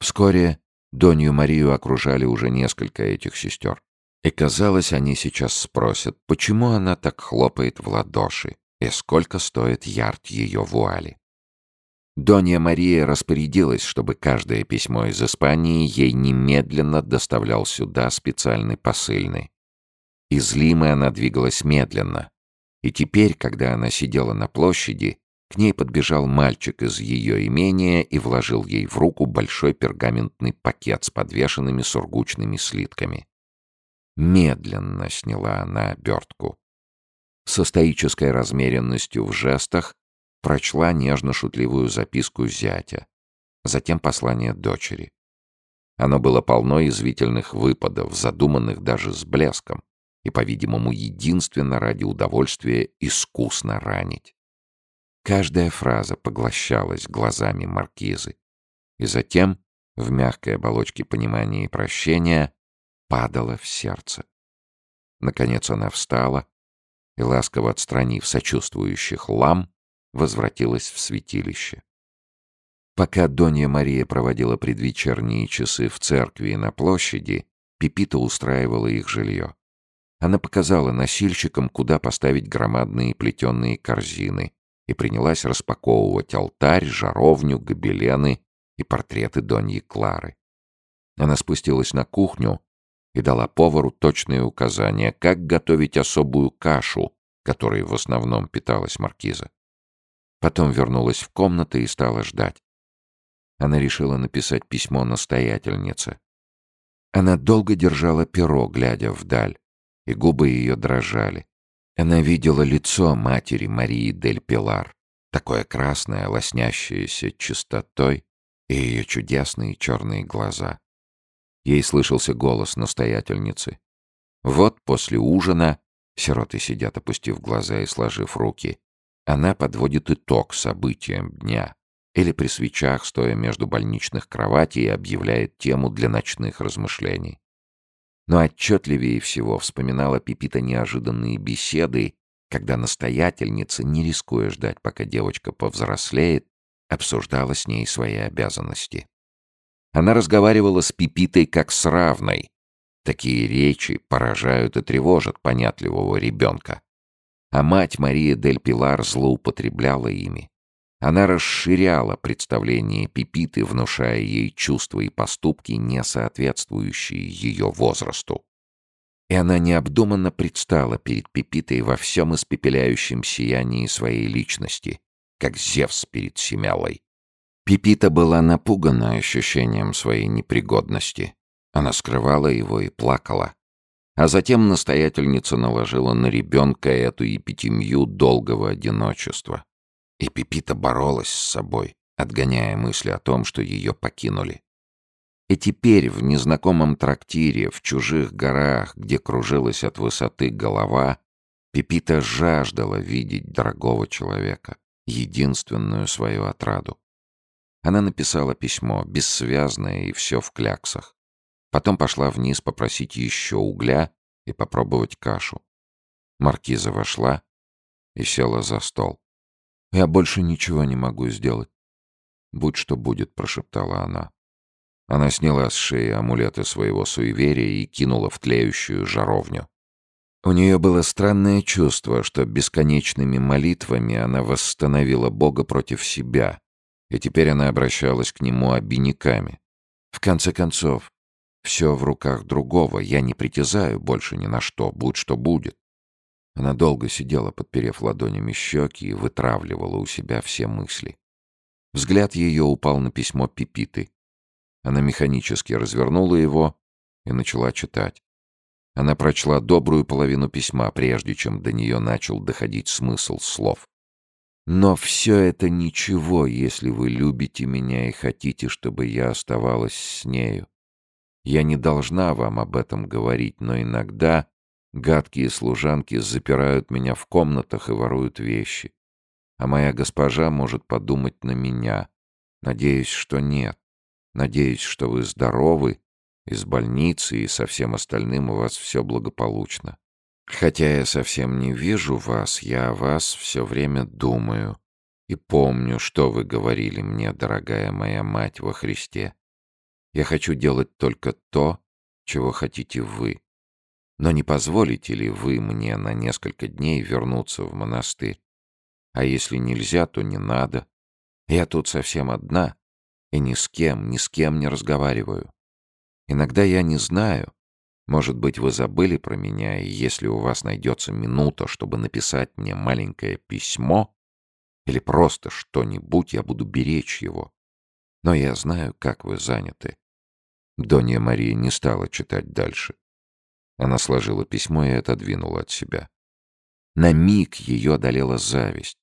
Вскоре Донью Марию окружали уже несколько этих сестер. И казалось, они сейчас спросят, почему она так хлопает в ладоши и сколько стоит ярд ее вуали. Донья Мария распорядилась, чтобы каждое письмо из Испании ей немедленно доставлял сюда специальный посыльный. Из Лимы она двигалась медленно. И теперь, когда она сидела на площади, к ней подбежал мальчик из ее имения и вложил ей в руку большой пергаментный пакет с подвешенными сургучными слитками. Медленно сняла она обертку. Со стоической размеренностью в жестах прочла нежно-шутливую записку зятя, затем послание дочери. Оно было полно извительных выпадов, задуманных даже с блеском и, по-видимому, единственно ради удовольствия искусно ранить. Каждая фраза поглощалась глазами маркизы, и затем, в мягкой оболочке понимания и прощения, падала в сердце. Наконец она встала и, ласково отстранив сочувствующих лам, возвратилась в святилище. Пока Донья Мария проводила предвечерние часы в церкви и на площади, Пипита устраивала их жилье. Она показала носильщикам, куда поставить громадные плетеные корзины, и принялась распаковывать алтарь, жаровню, гобелены и портреты Доньи Клары. Она спустилась на кухню и дала повару точные указания, как готовить особую кашу, которой в основном питалась маркиза. Потом вернулась в комнату и стала ждать. Она решила написать письмо настоятельнице. Она долго держала перо, глядя вдаль, и губы ее дрожали. Она видела лицо матери Марии Дель Пилар, такое красное, лоснящееся чистотой, и ее чудесные черные глаза. Ей слышался голос настоятельницы. Вот после ужина, сироты сидят, опустив глаза и сложив руки, она подводит итог событиям дня или при свечах, стоя между больничных кроватей, объявляет тему для ночных размышлений. Но отчетливее всего вспоминала Пипита неожиданные беседы, когда настоятельница, не рискуя ждать, пока девочка повзрослеет, обсуждала с ней свои обязанности. Она разговаривала с Пипитой как с равной. Такие речи поражают и тревожат понятливого ребенка. А мать Мария дель Пилар злоупотребляла ими. Она расширяла представление Пипиты, внушая ей чувства и поступки, не соответствующие ее возрасту. И она необдуманно предстала перед Пипитой во всем испепеляющем сиянии своей личности, как Зевс перед Семялой. Пипита была напугана ощущением своей непригодности. Она скрывала его и плакала. А затем настоятельница наложила на ребенка эту эпитемию долгого одиночества. И Пипита боролась с собой, отгоняя мысли о том, что ее покинули. И теперь в незнакомом трактире, в чужих горах, где кружилась от высоты голова, Пипита жаждала видеть дорогого человека, единственную свою отраду. Она написала письмо, бессвязное и все в кляксах. Потом пошла вниз попросить еще угля и попробовать кашу. Маркиза вошла и села за стол. «Я больше ничего не могу сделать». «Будь что будет», — прошептала она. Она сняла с шеи амулеты своего суеверия и кинула в тлеющую жаровню. У нее было странное чувство, что бесконечными молитвами она восстановила Бога против себя, и теперь она обращалась к нему обиняками. В конце концов, все в руках другого, я не притязаю больше ни на что, будь что будет. Она долго сидела, подперев ладонями щеки, и вытравливала у себя все мысли. Взгляд ее упал на письмо Пипиты. Она механически развернула его и начала читать. Она прочла добрую половину письма, прежде чем до нее начал доходить смысл слов. «Но все это ничего, если вы любите меня и хотите, чтобы я оставалась с нею. Я не должна вам об этом говорить, но иногда Гадкие служанки запирают меня в комнатах и воруют вещи. А моя госпожа может подумать на меня. Надеюсь, что нет. Надеюсь, что вы здоровы, из больницы и со всем остальным у вас все благополучно. Хотя я совсем не вижу вас, я о вас все время думаю и помню, что вы говорили мне, дорогая моя мать во Христе. Я хочу делать только то, чего хотите вы. Но не позволите ли вы мне на несколько дней вернуться в монастырь? А если нельзя, то не надо. Я тут совсем одна и ни с кем, ни с кем не разговариваю. Иногда я не знаю. Может быть, вы забыли про меня, и если у вас найдется минута, чтобы написать мне маленькое письмо или просто что-нибудь, я буду беречь его. Но я знаю, как вы заняты. Донья Мария не стала читать дальше. Она сложила письмо и отодвинула от себя. На миг ее одолела зависть.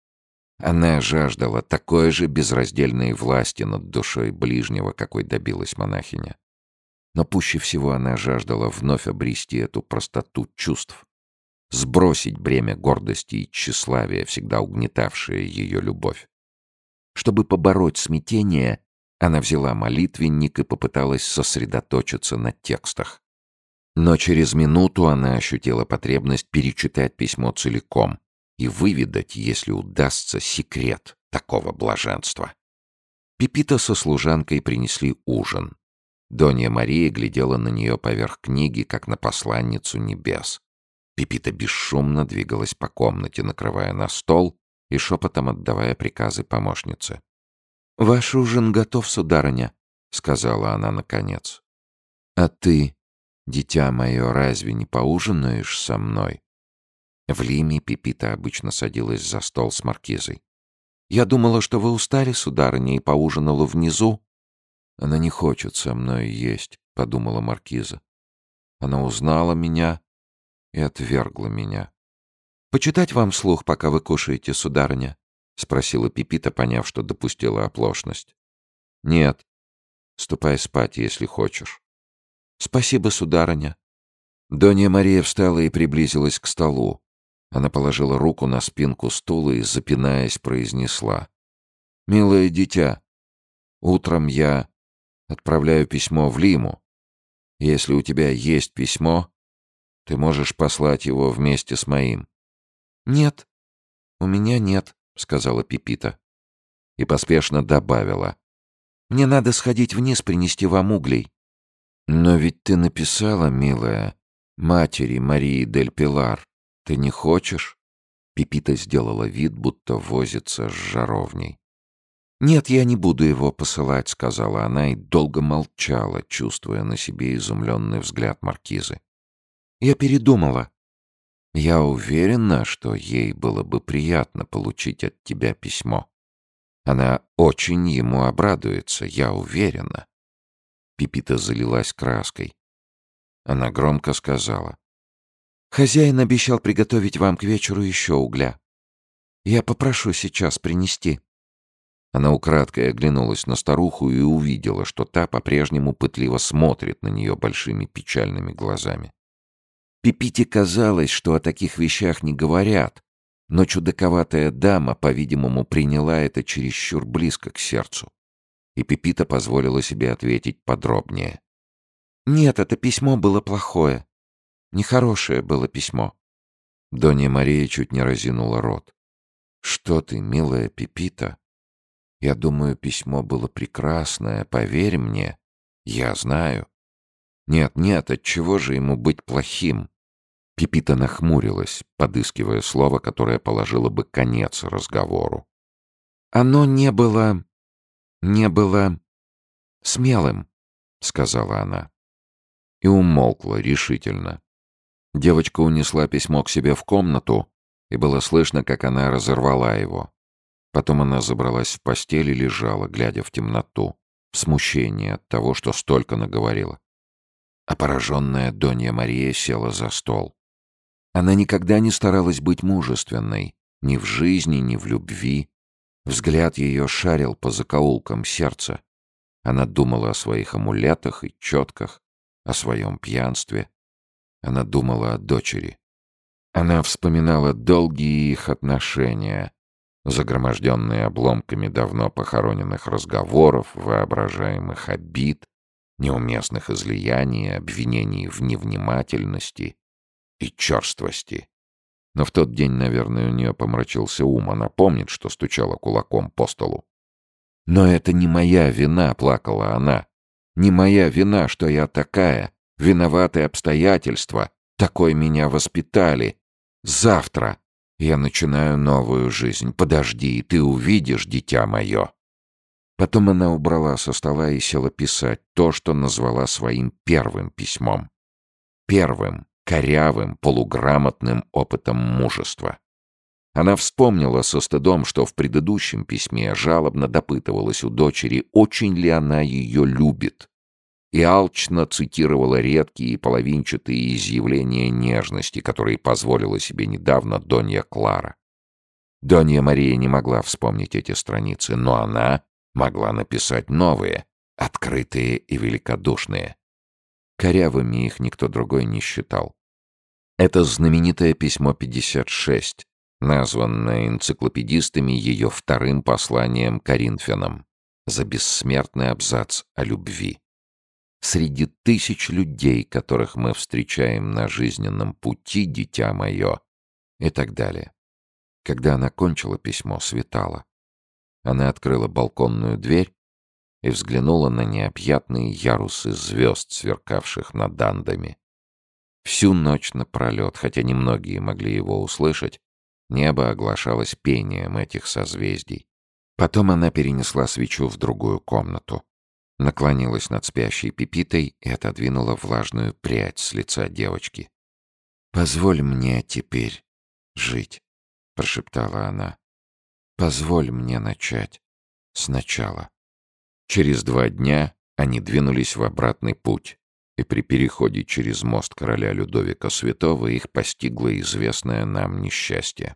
Она жаждала такой же безраздельной власти над душой ближнего, какой добилась монахиня. Но пуще всего она жаждала вновь обрести эту простоту чувств, сбросить бремя гордости и тщеславия, всегда угнетавшее ее любовь. Чтобы побороть смятение, она взяла молитвенник и попыталась сосредоточиться на текстах. Но через минуту она ощутила потребность перечитать письмо целиком и выведать, если удастся, секрет такого блаженства. Пипита со служанкой принесли ужин. Донья Мария глядела на нее поверх книги, как на посланницу небес. Пипита бесшумно двигалась по комнате, накрывая на стол и шепотом отдавая приказы помощнице. «Ваш ужин готов, сударыня», — сказала она наконец. «А ты, дитя мое, разве не поужинаешь со мной?» В Лиме Пипита обычно садилась за стол с маркизой. «Я думала, что вы устали, сударыня, и поужинала внизу». «Она не хочет со мной есть», — подумала маркиза. «Она узнала меня и отвергла меня». «Почитать вам слух, пока вы кушаете, сударыня?» — спросила Пипита, поняв, что допустила оплошность. «Нет. Ступай спать, если хочешь». «Спасибо, сударыня». Донья Мария встала и приблизилась к столу. Она положила руку на спинку стула и, запинаясь, произнесла. «Милое дитя, утром я отправляю письмо в Лиму. Если у тебя есть письмо, ты можешь послать его вместе с моим». «Нет, у меня нет», — сказала Пипита. И поспешно добавила. «Мне надо сходить вниз принести вам углей». «Но ведь ты написала, милая, матери Марии Дель Пилар, «Ты не хочешь?» Пипита сделала вид, будто возится с жаровней. «Нет, я не буду его посылать», — сказала она и долго молчала, чувствуя на себе изумленный взгляд маркизы. «Я передумала. Я уверена, что ей было бы приятно получить от тебя письмо. Она очень ему обрадуется, я уверена». Пипита залилась краской. Она громко сказала. Хозяин обещал приготовить вам к вечеру еще угля. Я попрошу сейчас принести». Она украдкой оглянулась на старуху и увидела, что та по-прежнему пытливо смотрит на нее большими печальными глазами. Пипите казалось, что о таких вещах не говорят, но чудаковатая дама, по-видимому, приняла это чересчур близко к сердцу. И Пипита позволила себе ответить подробнее. «Нет, это письмо было плохое. Нехорошее было письмо. Донья Мария чуть не разинула рот. «Что ты, милая Пепита? Я думаю, письмо было прекрасное, поверь мне. Я знаю». «Нет, нет, отчего же ему быть плохим?» Пипита нахмурилась, подыскивая слово, которое положило бы конец разговору. «Оно не было... не было... смелым», — сказала она. И умолкла решительно. Девочка унесла письмо к себе в комнату, и было слышно, как она разорвала его. Потом она забралась в постель и лежала, глядя в темноту, в смущении от того, что столько наговорила. А пораженная Донья Мария села за стол. Она никогда не старалась быть мужественной, ни в жизни, ни в любви. Взгляд ее шарил по закоулкам сердца. Она думала о своих амулетах и четках, о своем пьянстве, она думала о дочери. Она вспоминала долгие их отношения, загроможденные обломками давно похороненных разговоров, воображаемых обид, неуместных излияний, обвинений в невнимательности и черствости. Но в тот день, наверное, у нее помрачился ум. Она помнит, что стучала кулаком по столу. «Но это не моя вина», — плакала она. «Не моя вина, что я такая, Виноваты обстоятельства. Такой меня воспитали. Завтра я начинаю новую жизнь. Подожди, ты увидишь, дитя мое». Потом она убрала со стола и села писать то, что назвала своим первым письмом. Первым, корявым, полуграмотным опытом мужества. Она вспомнила со стыдом, что в предыдущем письме жалобно допытывалась у дочери, очень ли она ее любит и алчно цитировала редкие и половинчатые изъявления нежности, которые позволила себе недавно Донья Клара. Донья Мария не могла вспомнить эти страницы, но она могла написать новые, открытые и великодушные. Корявыми их никто другой не считал. Это знаменитое письмо 56, названное энциклопедистами ее вторым посланием Коринфянам за бессмертный абзац о любви среди тысяч людей, которых мы встречаем на жизненном пути, дитя мое, и так далее. Когда она кончила письмо, светало. Она открыла балконную дверь и взглянула на необъятные ярусы звезд, сверкавших над Андами. Всю ночь напролет, хотя немногие могли его услышать, небо оглашалось пением этих созвездий. Потом она перенесла свечу в другую комнату, наклонилась над спящей Пипитой и отодвинула влажную прядь с лица девочки. «Позволь мне теперь жить», — прошептала она. «Позволь мне начать сначала». Через два дня они двинулись в обратный путь, и при переходе через мост короля Людовика Святого их постигло известное нам несчастье.